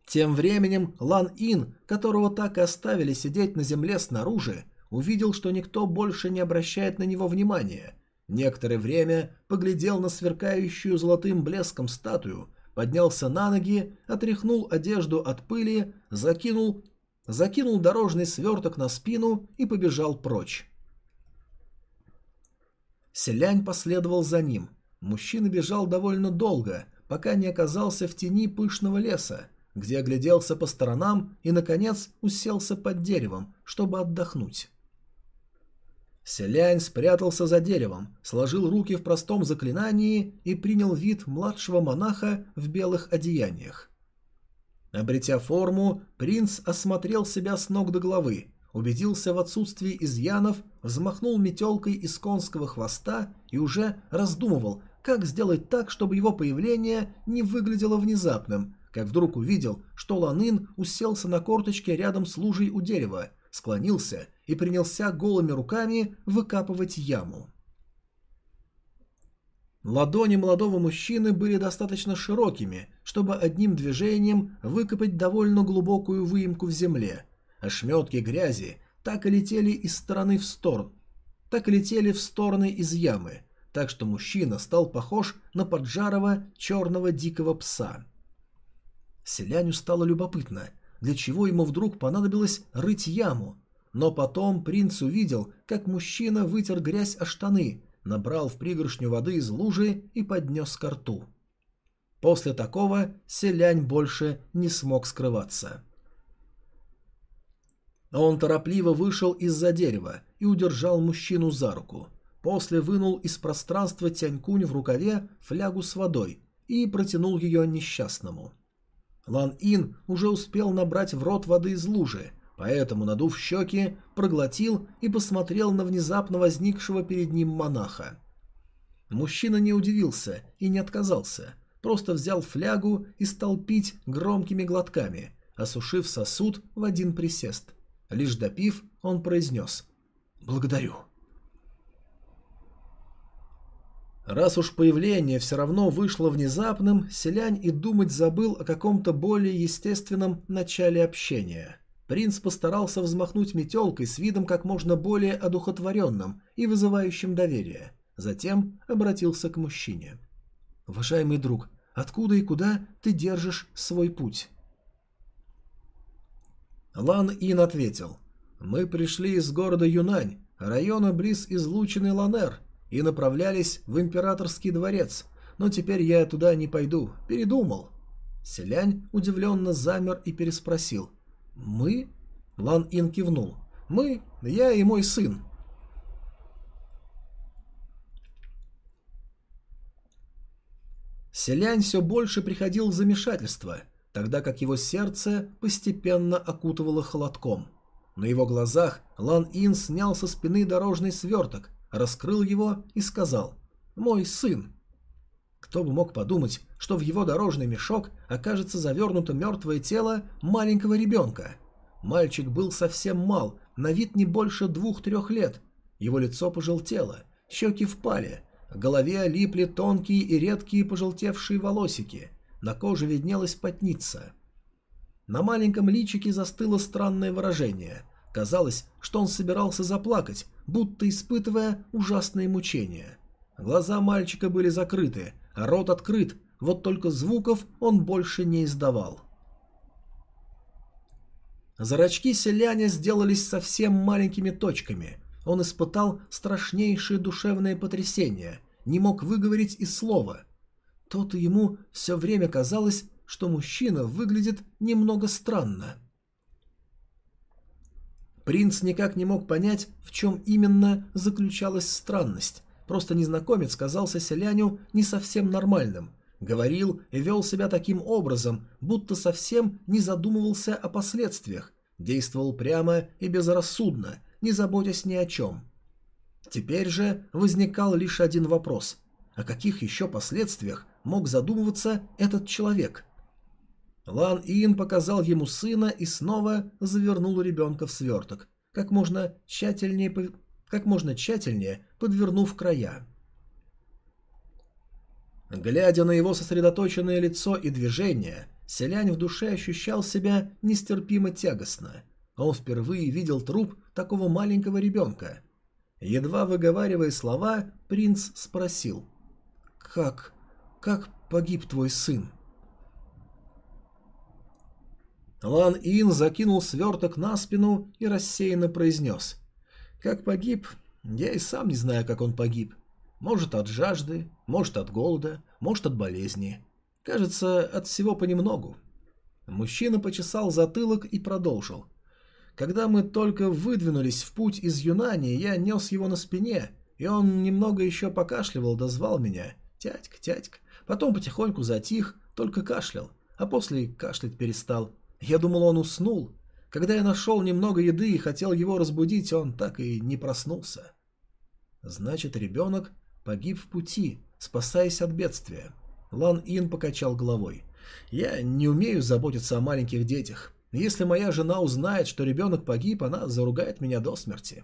Тем временем Лан Ин, которого так и оставили сидеть на земле снаружи, увидел, что никто больше не обращает на него внимания. Некоторое время поглядел на сверкающую золотым блеском статую, поднялся на ноги, отряхнул одежду от пыли, закинул, закинул дорожный сверток на спину и побежал прочь. Селянь последовал за ним. Мужчина бежал довольно долго, пока не оказался в тени пышного леса, где огляделся по сторонам и, наконец, уселся под деревом, чтобы отдохнуть. Селянь спрятался за деревом, сложил руки в простом заклинании и принял вид младшего монаха в белых одеяниях. Обретя форму, принц осмотрел себя с ног до головы убедился в отсутствии изъянов, взмахнул метелкой из конского хвоста и уже раздумывал, как сделать так, чтобы его появление не выглядело внезапным, как вдруг увидел, что Ланын уселся на корточке рядом с лужей у дерева, склонился и принялся голыми руками выкапывать яму. Ладони молодого мужчины были достаточно широкими, чтобы одним движением выкопать довольно глубокую выемку в земле – Ошметки грязи так и летели из стороны в сторону, так и летели в стороны из ямы, так что мужчина стал похож на поджарого черного дикого пса. Селяню стало любопытно, для чего ему вдруг понадобилось рыть яму, но потом принц увидел, как мужчина вытер грязь о штаны, набрал в пригоршню воды из лужи и поднес ко рту. После такого селянь больше не смог скрываться. Он торопливо вышел из-за дерева и удержал мужчину за руку. После вынул из пространства Тянькунь в рукаве флягу с водой и протянул ее несчастному. Лан Ин уже успел набрать в рот воды из лужи, поэтому, надув щеки, проглотил и посмотрел на внезапно возникшего перед ним монаха. Мужчина не удивился и не отказался, просто взял флягу и стал пить громкими глотками, осушив сосуд в один присест. Лишь допив, он произнес «Благодарю». Раз уж появление все равно вышло внезапным, селянь и думать забыл о каком-то более естественном начале общения. Принц постарался взмахнуть метелкой с видом как можно более одухотворенным и вызывающим доверие. Затем обратился к мужчине. «Уважаемый друг, откуда и куда ты держишь свой путь?» Лан Ин ответил. «Мы пришли из города Юнань, района близ излученный Ланер, и направлялись в императорский дворец, но теперь я туда не пойду, передумал». Селянь удивленно замер и переспросил. «Мы?» Лан Ин кивнул. «Мы, я и мой сын». Селянь все больше приходил в замешательство, тогда как его сердце постепенно окутывало холодком. На его глазах Лан Ин снял со спины дорожный сверток, раскрыл его и сказал «Мой сын». Кто бы мог подумать, что в его дорожный мешок окажется завернуто мертвое тело маленького ребенка. Мальчик был совсем мал, на вид не больше двух-трех лет. Его лицо пожелтело, щеки впали, к голове липли тонкие и редкие пожелтевшие волосики, на коже виднелась потница. На маленьком личике застыло странное выражение. Казалось, что он собирался заплакать, будто испытывая ужасные мучения. Глаза мальчика были закрыты, рот открыт, вот только звуков он больше не издавал. Зрачки селяня сделались совсем маленькими точками. Он испытал страшнейшее душевное потрясение, не мог выговорить и слова. То-то ему все время казалось, что мужчина выглядит немного странно. Принц никак не мог понять, в чем именно заключалась странность. Просто незнакомец казался селяню не совсем нормальным. Говорил и вел себя таким образом, будто совсем не задумывался о последствиях. Действовал прямо и безрассудно, не заботясь ни о чем. Теперь же возникал лишь один вопрос. О каких еще последствиях мог задумываться этот человек – Лан Ин показал ему сына и снова завернул ребенка в сверток, как можно тщательнее, как можно тщательнее подвернув края. Глядя на его сосредоточенное лицо и движение, селянь в душе ощущал себя нестерпимо тягостно. Он впервые видел труп такого маленького ребенка. Едва выговаривая слова, принц спросил. «Как... как погиб твой сын?» Лан Ин закинул сверток на спину и рассеянно произнес. «Как погиб? Я и сам не знаю, как он погиб. Может, от жажды, может, от голода, может, от болезни. Кажется, от всего понемногу». Мужчина почесал затылок и продолжил. «Когда мы только выдвинулись в путь из Юнани, я нес его на спине, и он немного еще покашливал, дозвал меня. Тятька, тятька. Потом потихоньку затих, только кашлял, а после кашлять перестал. Я думал, он уснул. Когда я нашел немного еды и хотел его разбудить, он так и не проснулся. Значит, ребенок погиб в пути, спасаясь от бедствия. Лан Ин покачал головой. Я не умею заботиться о маленьких детях. Если моя жена узнает, что ребенок погиб, она заругает меня до смерти.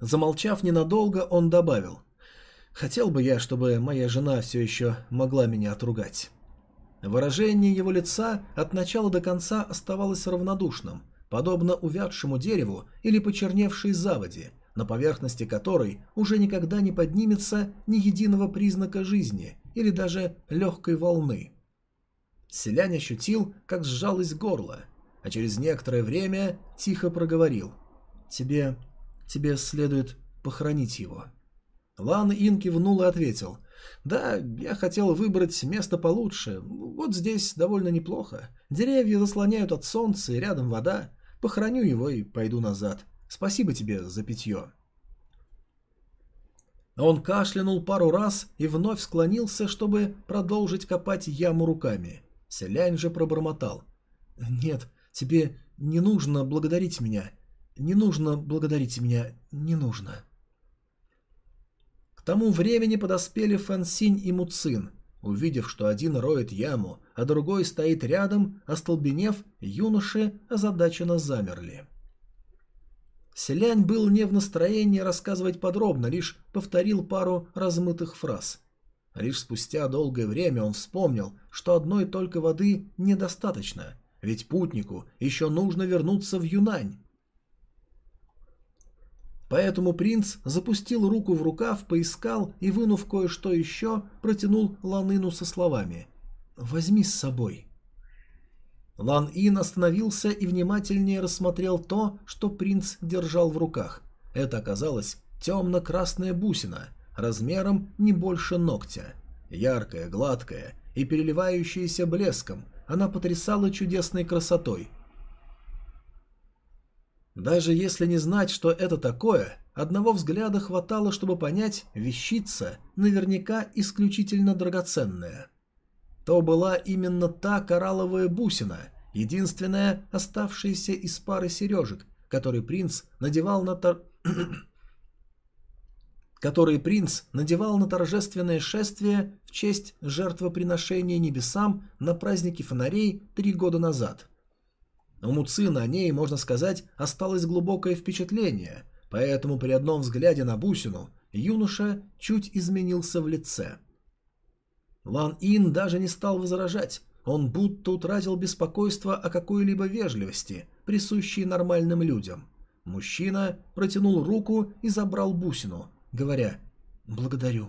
Замолчав ненадолго, он добавил. Хотел бы я, чтобы моя жена все еще могла меня отругать. Выражение его лица от начала до конца оставалось равнодушным, подобно увядшему дереву или почерневшей заводе, на поверхности которой уже никогда не поднимется ни единого признака жизни или даже легкой волны. Селянь ощутил, как сжалось горло, а через некоторое время тихо проговорил. «Тебе... тебе следует похоронить его». Лан Ин кивнул и ответил – Да, я хотел выбрать место получше. Вот здесь довольно неплохо. Деревья заслоняют от солнца, и рядом вода. Похороню его и пойду назад. Спасибо тебе за питье. Он кашлянул пару раз и вновь склонился, чтобы продолжить копать яму руками. Селянь же пробормотал. «Нет, тебе не нужно благодарить меня. Не нужно благодарить меня. Не нужно». К тому времени подоспели Фансинь и Муцин. Увидев, что один роет яму, а другой стоит рядом, остолбенев, юноши озадаченно замерли. Селянь был не в настроении рассказывать подробно, лишь повторил пару размытых фраз. Лишь спустя долгое время он вспомнил, что одной только воды недостаточно, ведь путнику еще нужно вернуться в Юнань. Поэтому принц запустил руку в рукав, поискал и, вынув кое-что еще, протянул Ланыну со словами «Возьми с собой». Лан Ин остановился и внимательнее рассмотрел то, что принц держал в руках. Это оказалось темно-красная бусина, размером не больше ногтя. Яркая, гладкая и переливающаяся блеском, она потрясала чудесной красотой – даже если не знать, что это такое, одного взгляда хватало, чтобы понять, вещица наверняка исключительно драгоценная. То была именно та коралловая бусина, единственная оставшаяся из пары сережек, который принц надевал на тор... который принц надевал на торжественное шествие в честь жертвоприношения небесам на празднике фонарей три года назад – у Муцина о ней, можно сказать, осталось глубокое впечатление, поэтому при одном взгляде на бусину юноша чуть изменился в лице. Лан Ин даже не стал возражать, он будто утратил беспокойство о какой-либо вежливости, присущей нормальным людям. Мужчина протянул руку и забрал бусину, говоря «благодарю».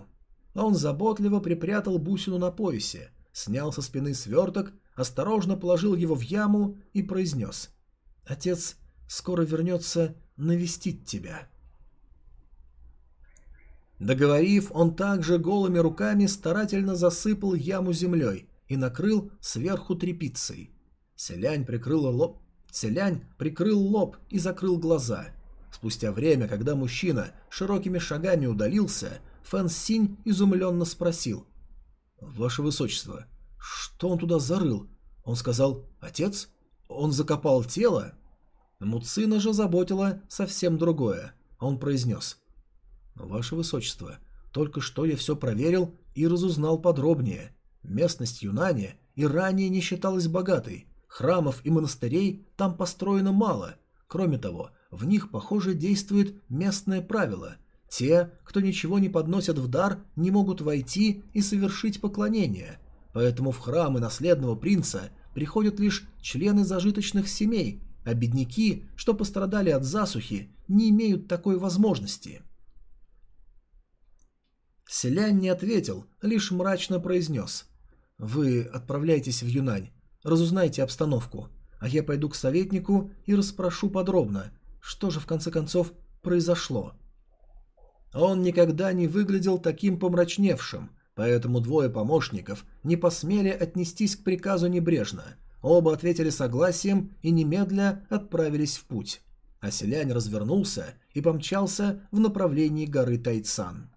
Он заботливо припрятал бусину на поясе, снял со спины сверток осторожно положил его в яму и произнес «Отец скоро вернется навестить тебя». Договорив, он также голыми руками старательно засыпал яму землей и накрыл сверху тряпицей. Селянь прикрыл лоб, Селянь прикрыл лоб и закрыл глаза. Спустя время, когда мужчина широкими шагами удалился, Фэн Синь изумленно спросил. «Ваше Высочество, что он туда зарыл? Он сказал «Отец? Он закопал тело?» Муцина же заботила совсем другое. Он произнес «Ваше Высочество, только что я все проверил и разузнал подробнее. Местность Юнани и ранее не считалась богатой. Храмов и монастырей там построено мало. Кроме того, в них, похоже, действует местное правило. Те, кто ничего не подносят в дар, не могут войти и совершить поклонение. Поэтому в храмы наследного принца приходят лишь члены зажиточных семей, а бедняки, что пострадали от засухи, не имеют такой возможности. Селянь не ответил, лишь мрачно произнес. «Вы отправляйтесь в Юнань, разузнайте обстановку, а я пойду к советнику и расспрошу подробно, что же в конце концов произошло». Он никогда не выглядел таким помрачневшим, Поэтому двое помощников не посмели отнестись к приказу небрежно. Оба ответили согласием и немедля отправились в путь. А селянь развернулся и помчался в направлении горы Тайцан.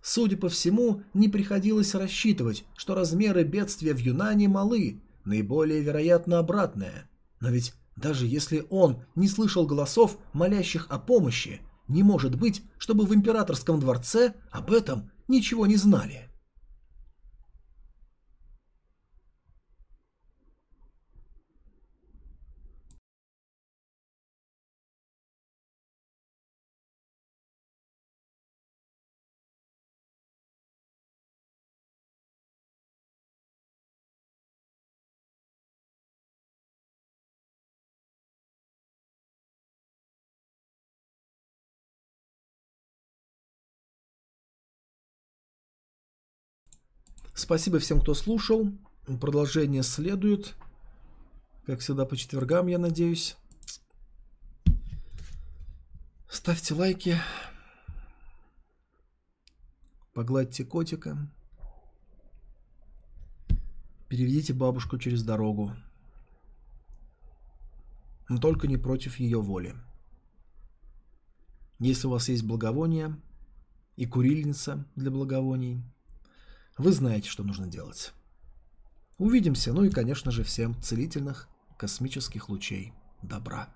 Судя по всему, не приходилось рассчитывать, что размеры бедствия в Юнане малы, наиболее вероятно обратное. Но ведь даже если он не слышал голосов, молящих о помощи, не может быть, чтобы в императорском дворце об этом ничего не знали. Спасибо всем, кто слушал. Продолжение следует. Как всегда, по четвергам, я надеюсь. Ставьте лайки. Погладьте котика. Переведите бабушку через дорогу. Но только не против ее воли. Если у вас есть благовоние и курильница для благовоний, вы знаете, что нужно делать. Увидимся, ну и, конечно же, всем целительных космических лучей добра.